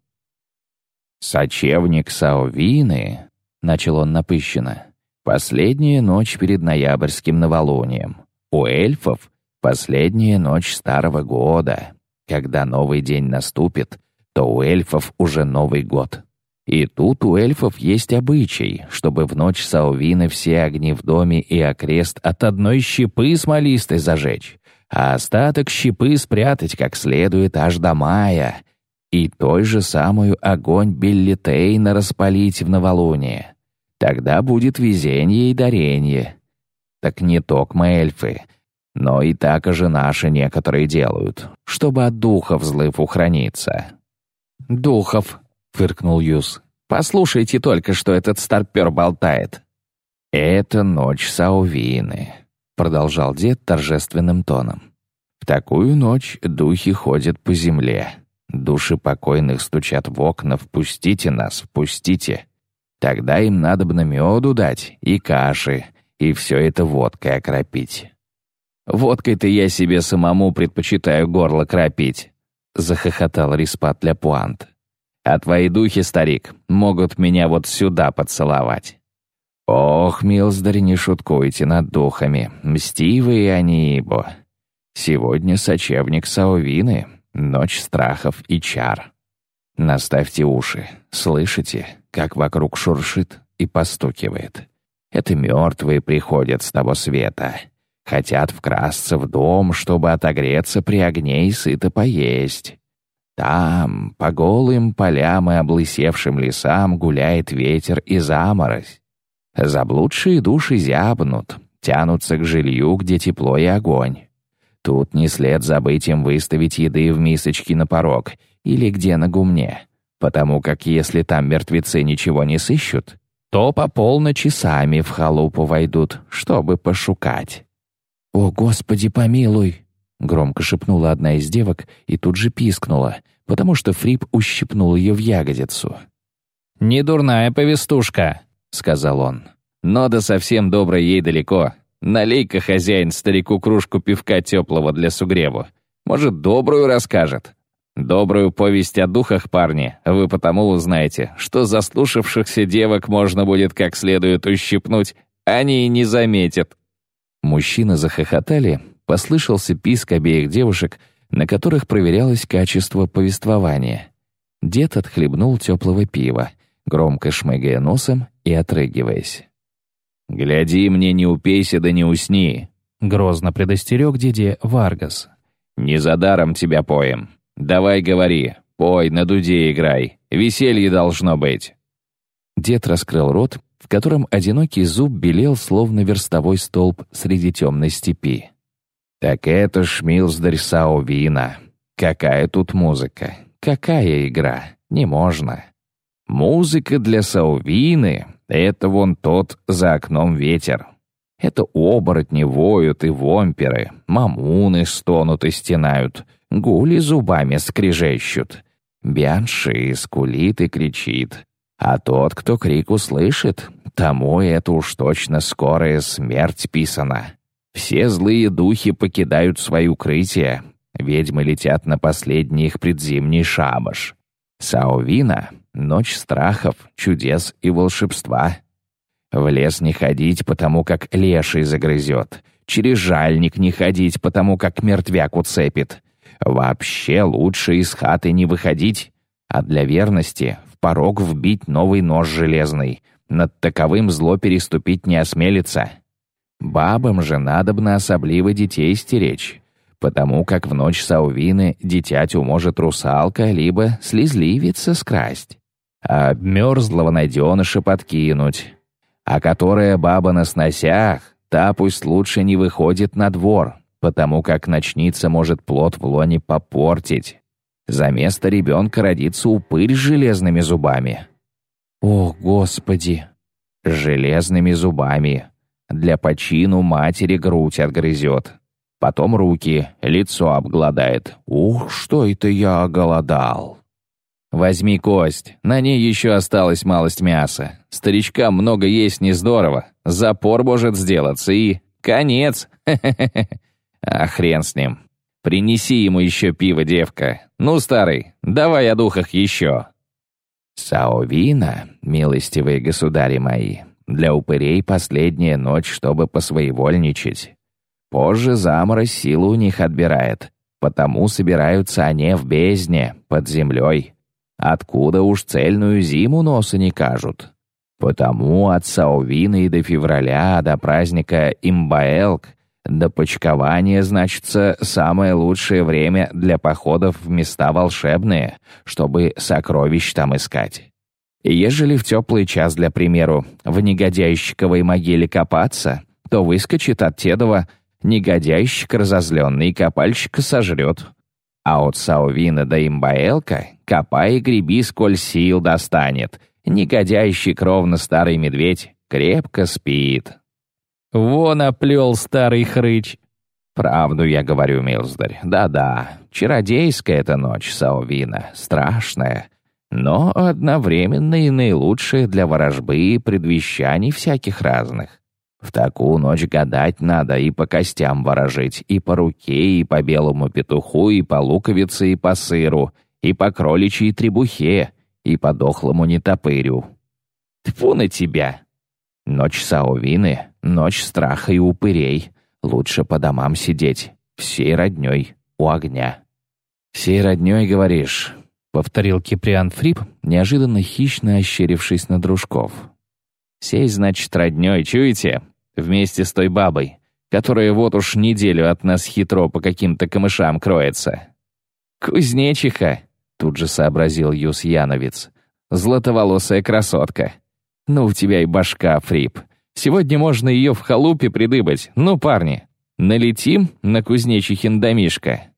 «Сочевник Саувины», — начал он напыщенно, — «последняя ночь перед ноябрьским новолунием. У эльфов — последняя ночь старого года. Когда новый день наступит, то у эльфов уже Новый год. И тут у эльфов есть обычай, чтобы в ночь Саувины все огни в доме и окрест от одной щепы смолистой зажечь, а остаток щепы спрятать как следует аж до мая, и той же самую огонь Биллитейна распалить в новолуние. Тогда будет везение и дарение. Так не токмо эльфы, но и так же наши некоторые делают, чтобы от духов злых ухраниться. «Духов», — фыркнул Юс. «Послушайте только, что этот старпер болтает». «Это ночь Саувины», — продолжал дед торжественным тоном. «В такую ночь духи ходят по земле, Души покойных стучат в окна «Впустите нас, впустите!» Тогда им надо бы на меду дать и каши, и все это водкой окропить. «Водкой-то я себе самому предпочитаю горло кропить», — захохотал Риспат Ляпуант. «А твои духи, старик, могут меня вот сюда поцеловать». «Ох, милздарь, не шуткуйте над духами, мстивые они, ибо. Сегодня сочевник Саувины, Ночь страхов и чар. Наставьте уши. Слышите, как вокруг шуршит и постукивает? Это мертвые приходят с того света. Хотят вкрасться в дом, чтобы отогреться при огне и сыто поесть. Там, по голым полям и облысевшим лесам гуляет ветер и заморозь. Заблудшие души зябнут, тянутся к жилью, где тепло и огонь. Тут не след забыть им выставить еды в мисочке на порог или где на гумне, потому как если там мертвецы ничего не сыщут, то по полночи в халупу войдут, чтобы пошукать. «О, Господи, помилуй!» — громко шепнула одна из девок и тут же пискнула, потому что Фрип ущипнул ее в ягодицу. «Недурная повестушка», — сказал он. «Но до совсем доброй ей далеко. Налей-ка, хозяин, старику кружку пивка теплого для сугреву. Может, добрую расскажет. Добрую повесть о духах, парни, вы потому узнаете, что заслушавшихся девок можно будет как следует ущипнуть, они и не заметят». Мужчины захохотали, послышался писк обеих девушек, на которых проверялось качество повествования. Дед отхлебнул теплого пива, громко шмыгая носом и отрыгиваясь. «Гляди мне, не упейся да не усни», — грозно предостерег деде Варгас. «Не за даром тебя поем. Давай говори, пой, на дуде играй. Веселье должно быть». Дед раскрыл рот, в котором одинокий зуб белел, словно верстовой столб среди темной степи. «Так это ж Милздарь Саувина. Какая тут музыка? Какая игра? Не можно. Музыка для Саувины это вон тот за окном ветер. Это оборотни воют и вомперы, мамуны стонут и стенают, гули зубами скрежещут. Бианши скулит и кричит. А тот, кто крик услышит, тому это уж точно скорая смерть писана. Все злые духи покидают свои укрытия, ведьмы летят на последний их предзимний шабаш. Саувина Ночь страхов, чудес и волшебства. В лес не ходить, потому как леший загрызет. Через жальник не ходить, потому как мертвяк уцепит. Вообще лучше из хаты не выходить, а для верности порог вбить новый нож железный. Над таковым зло переступить не осмелится. Бабам же надобно особливо детей стеречь, потому как в ночь Саувины дитятю может русалка либо слезливица скрасть, а мерзлого найденыша подкинуть. А которая баба на сносях, та пусть лучше не выходит на двор, потому как ночница может плод в лоне попортить. За место ребенка родится упырь с железными зубами. О, Господи! С железными зубами. Для почину матери грудь отгрызет. Потом руки, лицо обгладает. Ух, что это я оголодал. Возьми кость, на ней еще осталась малость мяса. Старичкам много есть не здорово, запор может сделаться и... конец. А хрен с ним. Принеси ему еще пиво, девка. Ну, старый, давай о духах еще. Саовина, милостивые государи мои, для упырей последняя ночь, чтобы посвоевольничать. Позже заморозь силу у них отбирает, потому собираются они в бездне, под землей. Откуда уж цельную зиму носа не кажут. Потому от Саувины до февраля, до праздника Имбаэлк, до почкования, значится, самое лучшее время для походов в места волшебные, чтобы сокровищ там искать. Ежели в теплый час, для примеру, в негодяйщиковой могиле копаться, то выскочит от Тедова негодяйщик разозленный и копальщика сожрет. А от Саувина до Имбаэлка копай и греби, сколь сил достанет. Негодяйщий кровно старый медведь крепко спит. Вон оплел старый хрыч. Правду я говорю, Милздарь. Да-да, чародейская эта ночь, Саувина, страшная, но одновременно и наилучшая для ворожбы и предвещаний всяких разных. В такую ночь гадать надо и по костям ворожить, и по руке, и по белому петуху, и по луковице, и по сыру, и по кроличьей требухе, и по дохлому нетопырю. Тьфу на тебя! Ночь Саовины, ночь страха и упырей. Лучше по домам сидеть, всей роднёй, у огня. «Всей роднёй, говоришь?» — повторил Киприан Фрип, неожиданно хищно ощерившись на дружков. Сей, значит, роднёй, чуете? Вместе с той бабой, которая вот уж неделю от нас хитро по каким-то камышам кроется. Кузнечиха, тут же сообразил Юс Яновец. Златоволосая красотка. Ну, у тебя и башка, Фрип. Сегодня можно ее в халупе придыбать. Ну, парни, налетим на кузнечихин домишко.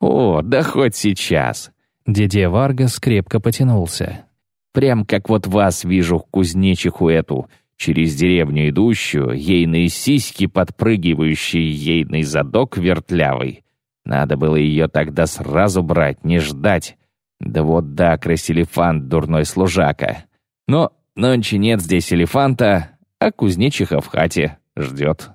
О, да хоть сейчас. Дедя Варга скрепко потянулся. Прям как вот вас вижу кузнечиху эту, через деревню идущую, ейные сиськи подпрыгивающие, ейный задок вертлявый. Надо было ее тогда сразу брать, не ждать. Да вот да, красилефант, дурной служака. Но нонче нет здесь элефанта, а кузнечиха в хате ждет.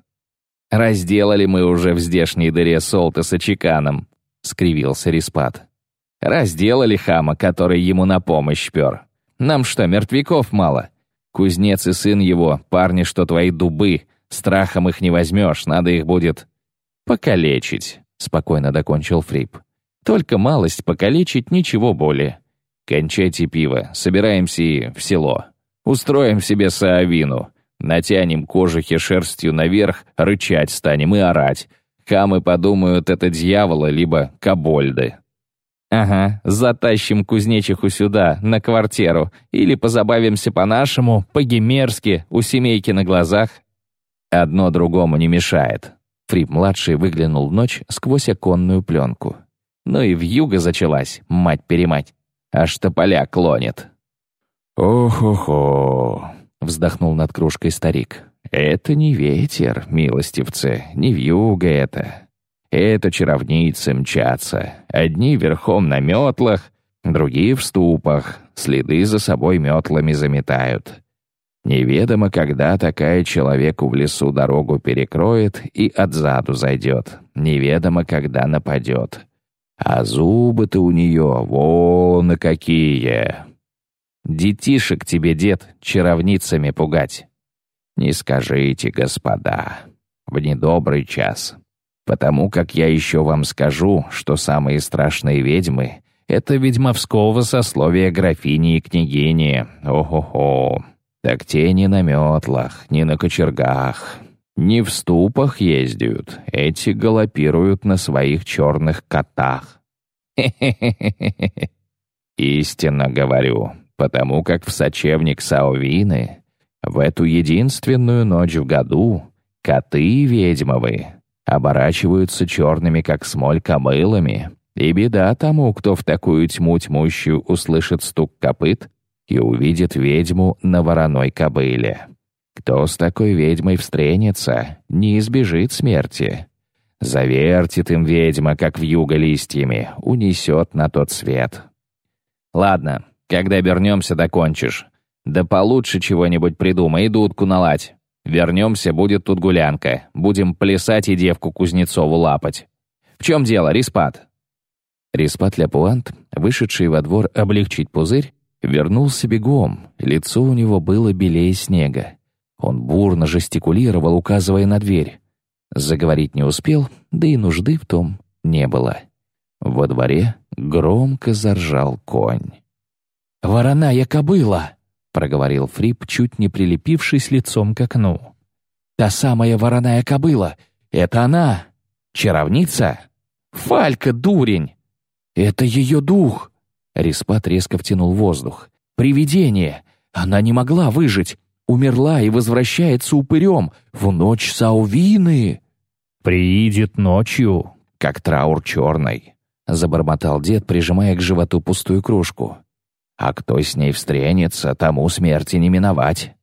«Разделали мы уже в здешней дыре солта с очеканом», — скривился Респат. «Разделали хама, который ему на помощь пер. Нам что, мертвяков мало? Кузнец и сын его, парни, что твои дубы. Страхом их не возьмешь, надо их будет покалечить», — спокойно докончил Фрип. «Только малость покалечить, ничего более. Кончайте пиво, собираемся и в село. Устроим себе саовину. Натянем кожухи шерстью наверх, рычать станем и орать. Хамы подумают, это дьявола, либо кобольды. Ага, затащим кузнечиху сюда, на квартиру, или позабавимся по-нашему, по-гимерски, у семейки на глазах. Одно другому не мешает. Фрип-младший выглянул в ночь сквозь оконную пленку. Ну и в юго зачалась, мать-перемать. Аж тополя клонит. «Ох-охо!» — вздохнул над кружкой старик. «Это не ветер, милостивцы, не вьюга это. Это чаровницы мчатся. Одни верхом на метлах, другие в ступах, следы за собой метлами заметают. Неведомо, когда такая человеку в лесу дорогу перекроет и отзаду зайдет. Неведомо, когда нападет. А зубы-то у нее вон какие. Детишек тебе, дед, чаровницами пугать. Не скажите, господа, в недобрый час. Потому как я еще вам скажу, что самые страшные ведьмы — это ведьмовского сословия графини и княгини. Ого-го. Так те не на метлах, не на кочергах, не в ступах ездят. Эти галопируют на своих черных котах. Хе-хе-хе-хе. Истинно говорю, потому как в сочевник Саувины в эту единственную ночь в году коты ведьмовы оборачиваются черными, как смоль, кобылами, и беда тому, кто в такую тьму тьмущую услышит стук копыт и увидит ведьму на вороной кобыле. Кто с такой ведьмой встренется, не избежит смерти. Завертит им ведьма, как вьюга листьями, унесет на тот свет. Ладно, когда вернемся, докончишь. Да получше чего-нибудь придумай и дудку наладь. Вернемся, будет тут гулянка. Будем плясать и девку Кузнецову лапать. В чем дело, Риспат?» Риспат Ляпуант, вышедший во двор облегчить пузырь, вернулся бегом, лицо у него было белее снега. Он бурно жестикулировал, указывая на дверь. Заговорить не успел, да и нужды в том не было. Во дворе громко заржал конь. «Вороная кобыла!» — проговорил Фрип, чуть не прилепившись лицом к окну. «Та самая вороная кобыла! Это она! Чаровница? Фалька, дурень! Это ее дух!» Респат резко втянул воздух. «Привидение! Она не могла выжить! Умерла и возвращается упырем в ночь Саувины!» «Приидет ночью, как траур черный», — забормотал дед, прижимая к животу пустую кружку. «А кто с ней встренется, тому смерти не миновать».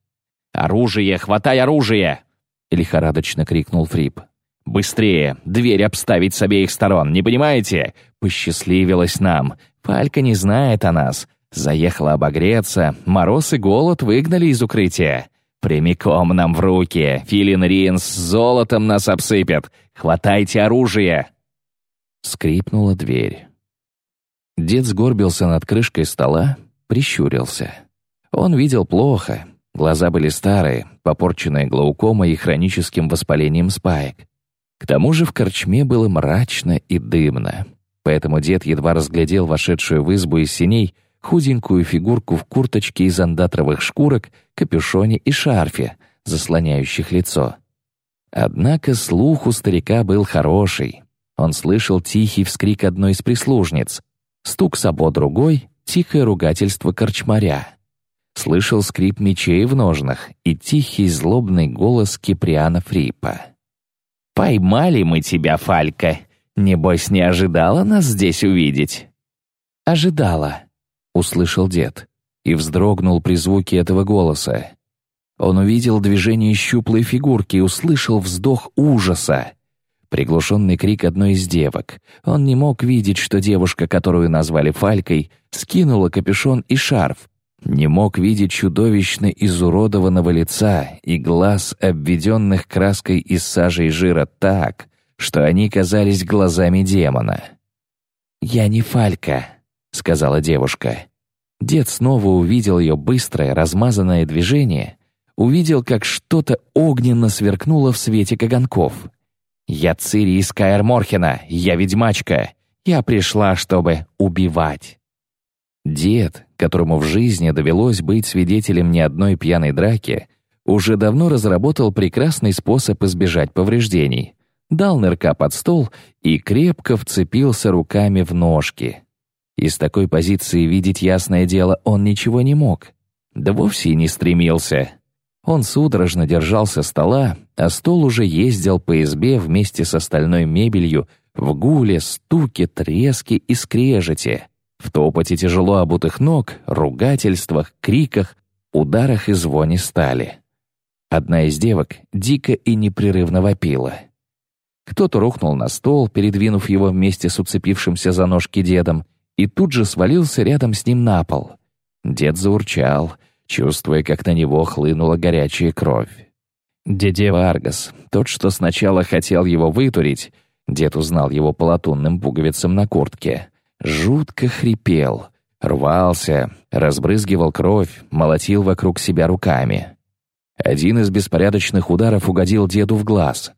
«Оружие! Хватай оружие!» — лихорадочно крикнул Фрип. «Быстрее! Дверь обставить с обеих сторон, не понимаете? Посчастливилось нам. Палька не знает о нас. Заехала обогреться, мороз и голод выгнали из укрытия. Прямиком нам в руки. Филин Рин золотом нас обсыпет. Хватайте оружие!» Скрипнула дверь. Дед сгорбился над крышкой стола, прищурился. Он видел плохо. Глаза были старые, попорченные глаукомой и хроническим воспалением спаек. К тому же в корчме было мрачно и дымно. Поэтому дед едва разглядел вошедшую в избу из синей худенькую фигурку в курточке из андатровых шкурок, капюшоне и шарфе, заслоняющих лицо. Однако слух у старика был хороший. Он слышал тихий вскрик одной из прислужниц, стук сабо другой, тихое ругательство корчмаря. Слышал скрип мечей в ножнах и тихий злобный голос Киприана Фрипа. «Поймали мы тебя, Фалька! Небось, не ожидала нас здесь увидеть?» «Ожидала», — услышал дед, и вздрогнул при звуке этого голоса. Он увидел движение щуплой фигурки и услышал вздох ужаса. Приглушенный крик одной из девок. Он не мог видеть, что девушка, которую назвали Фалькой, скинула капюшон и шарф, не мог видеть чудовищно изуродованного лица и глаз, обведенных краской из сажи и жира так, что они казались глазами демона. «Я не Фалька», — сказала девушка. Дед снова увидел ее быстрое, размазанное движение, увидел, как что-то огненно сверкнуло в свете каганков. «Я Цири из Каэр я ведьмачка, я пришла, чтобы убивать». Дед, которому в жизни довелось быть свидетелем не одной пьяной драки, уже давно разработал прекрасный способ избежать повреждений. Дал нырка под стол и крепко вцепился руками в ножки. Из такой позиции видеть ясное дело он ничего не мог. Да вовсе и не стремился. Он судорожно держался стола, а стол уже ездил по избе вместе с остальной мебелью в гуле, стуке, треске и скрежете — в топоте тяжело обутых ног, ругательствах, криках, ударах и звоне стали. Одна из девок дико и непрерывно вопила. Кто-то рухнул на стол, передвинув его вместе с уцепившимся за ножки дедом, и тут же свалился рядом с ним на пол. Дед заурчал, чувствуя, как на него хлынула горячая кровь. Деде Варгас, тот, что сначала хотел его вытурить, дед узнал его по латунным пуговицам на куртке, жутко хрипел, рвался, разбрызгивал кровь, молотил вокруг себя руками. Один из беспорядочных ударов угодил деду в глаз.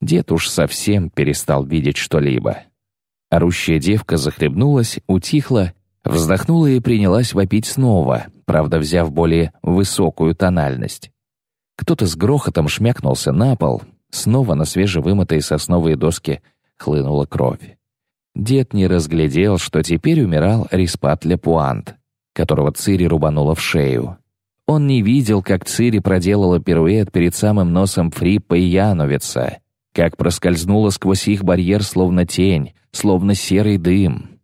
Дед уж совсем перестал видеть что-либо. Орущая девка захлебнулась, утихла, вздохнула и принялась вопить снова, правда, взяв более высокую тональность. Кто-то с грохотом шмякнулся на пол, снова на свежевымытые сосновые доски хлынула кровь. Дед не разглядел, что теперь умирал Риспат Лепуант, которого Цири рубанула в шею. Он не видел, как Цири проделала пируэт перед самым носом Фриппа и Яновица, как проскользнула сквозь их барьер словно тень, словно серый дым.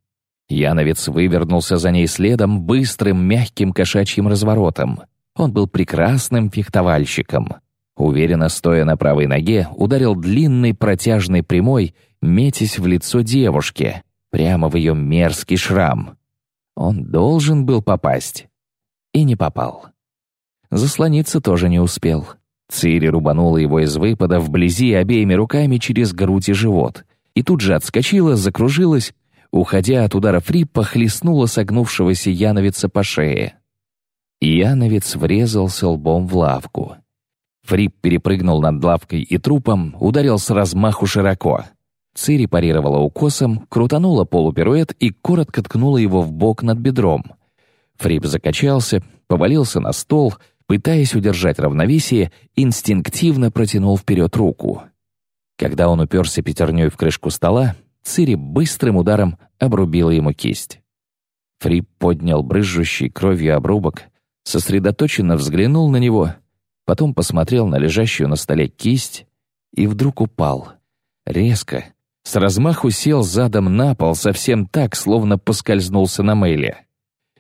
Яновец вывернулся за ней следом быстрым, мягким кошачьим разворотом. Он был прекрасным фехтовальщиком. Уверенно стоя на правой ноге, ударил длинной протяжной прямой метясь в лицо девушки, прямо в ее мерзкий шрам. Он должен был попасть. И не попал. Заслониться тоже не успел. Цири рубанула его из выпада вблизи обеими руками через грудь и живот. И тут же отскочила, закружилась, уходя от удара Фриппа, хлестнула согнувшегося Яновица по шее. Яновец врезался лбом в лавку. Фрип перепрыгнул над лавкой и трупом, ударил с размаху широко. Цири парировала укосом, крутанула полупируэт и коротко ткнула его в бок над бедром. Фрип закачался, повалился на стол, пытаясь удержать равновесие, инстинктивно протянул вперед руку. Когда он уперся пятерней в крышку стола, Цири быстрым ударом обрубила ему кисть. Фрип поднял брызжущий кровью обрубок, сосредоточенно взглянул на него, потом посмотрел на лежащую на столе кисть и вдруг упал. Резко, с размаху сел задом на пол, совсем так, словно поскользнулся на мыле.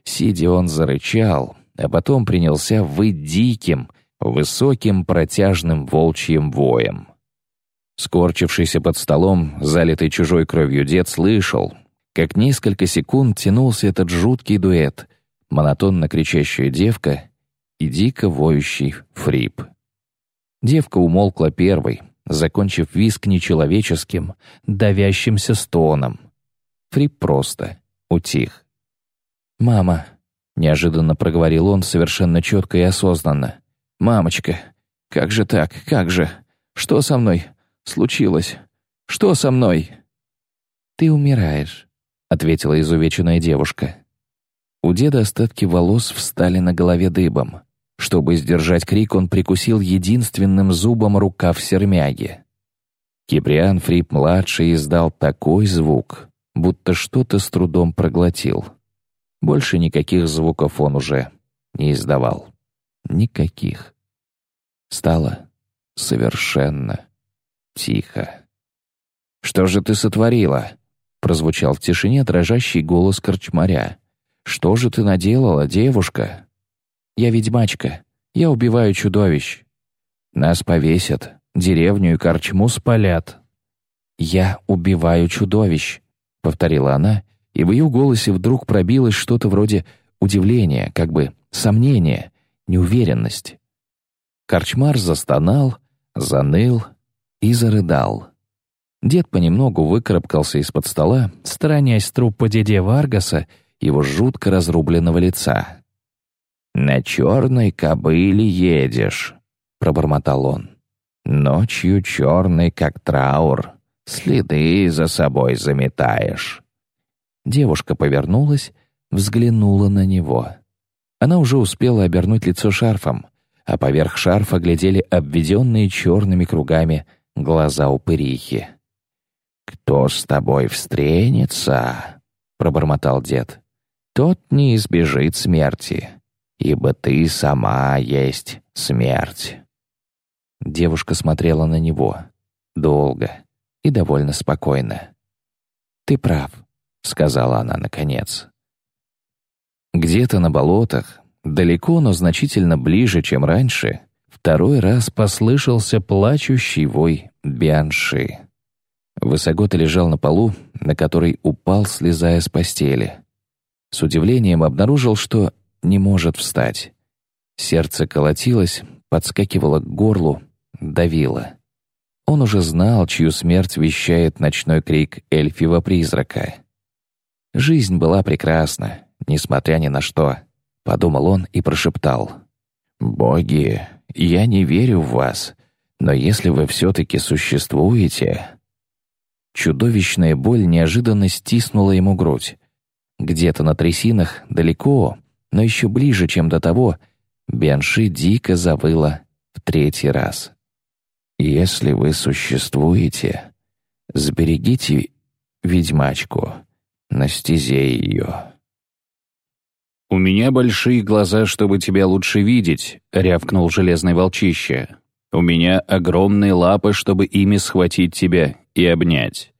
Сидя он зарычал, а потом принялся выть диким, высоким протяжным волчьим воем. Скорчившийся под столом, залитый чужой кровью дед слышал, как несколько секунд тянулся этот жуткий дуэт, монотонно кричащая девка и дико воющий фрип. Девка умолкла первой, закончив виск нечеловеческим, давящимся стоном. Фрип просто утих. «Мама», — неожиданно проговорил он совершенно четко и осознанно. «Мамочка, как же так, как же? Что со мной случилось? Что со мной?» «Ты умираешь», — ответила изувеченная девушка. У деда остатки волос встали на голове дыбом. Чтобы сдержать крик, он прикусил единственным зубом рукав сермяги. Киприан Фрип-младший издал такой звук, будто что-то с трудом проглотил. Больше никаких звуков он уже не издавал. Никаких. Стало совершенно тихо. «Что же ты сотворила?» — прозвучал в тишине дрожащий голос корчмаря. «Что же ты наделала, девушка?» Я ведьмачка. Я убиваю чудовищ. Нас повесят, деревню и корчму спалят. Я убиваю чудовищ, повторила она, и в ее голосе вдруг пробилось что-то вроде удивления, как бы сомнения, неуверенность. Корчмар застонал, заныл и зарыдал. Дед понемногу выкарабкался из-под стола, сторонясь трупа деде Варгаса, его жутко разрубленного лица. «На черной кобыле едешь», — пробормотал он. «Ночью черный, как траур, следы за собой заметаешь». Девушка повернулась, взглянула на него. Она уже успела обернуть лицо шарфом, а поверх шарфа глядели обведенные черными кругами глаза упырихи. «Кто с тобой встренется?» — пробормотал дед. «Тот не избежит смерти ибо ты сама есть смерть». Девушка смотрела на него. Долго и довольно спокойно. «Ты прав», — сказала она наконец. Где-то на болотах, далеко, но значительно ближе, чем раньше, второй раз послышался плачущий вой Бианши. Высогота лежал на полу, на который упал, слезая с постели. С удивлением обнаружил, что не может встать. Сердце колотилось, подскакивало к горлу, давило. Он уже знал, чью смерть вещает ночной крик эльфива призрака. Жизнь была прекрасна, несмотря ни на что, подумал он и прошептал. «Боги, я не верю в вас, но если вы все-таки существуете...» Чудовищная боль неожиданно стиснула ему грудь. Где-то на трясинах, далеко, но еще ближе, чем до того, Бенши дико завыла в третий раз. «Если вы существуете, сберегите ведьмачку, на стезе ее». «У меня большие глаза, чтобы тебя лучше видеть», — рявкнул железный волчище. «У меня огромные лапы, чтобы ими схватить тебя и обнять.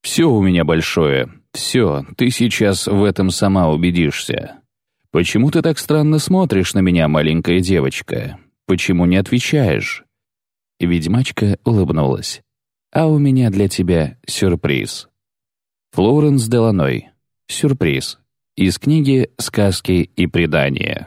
Все у меня большое, все, ты сейчас в этом сама убедишься». «Почему ты так странно смотришь на меня, маленькая девочка? Почему не отвечаешь?» Ведьмачка улыбнулась. «А у меня для тебя сюрприз». Флоренс Деланой. Сюрприз. Из книги «Сказки и предания».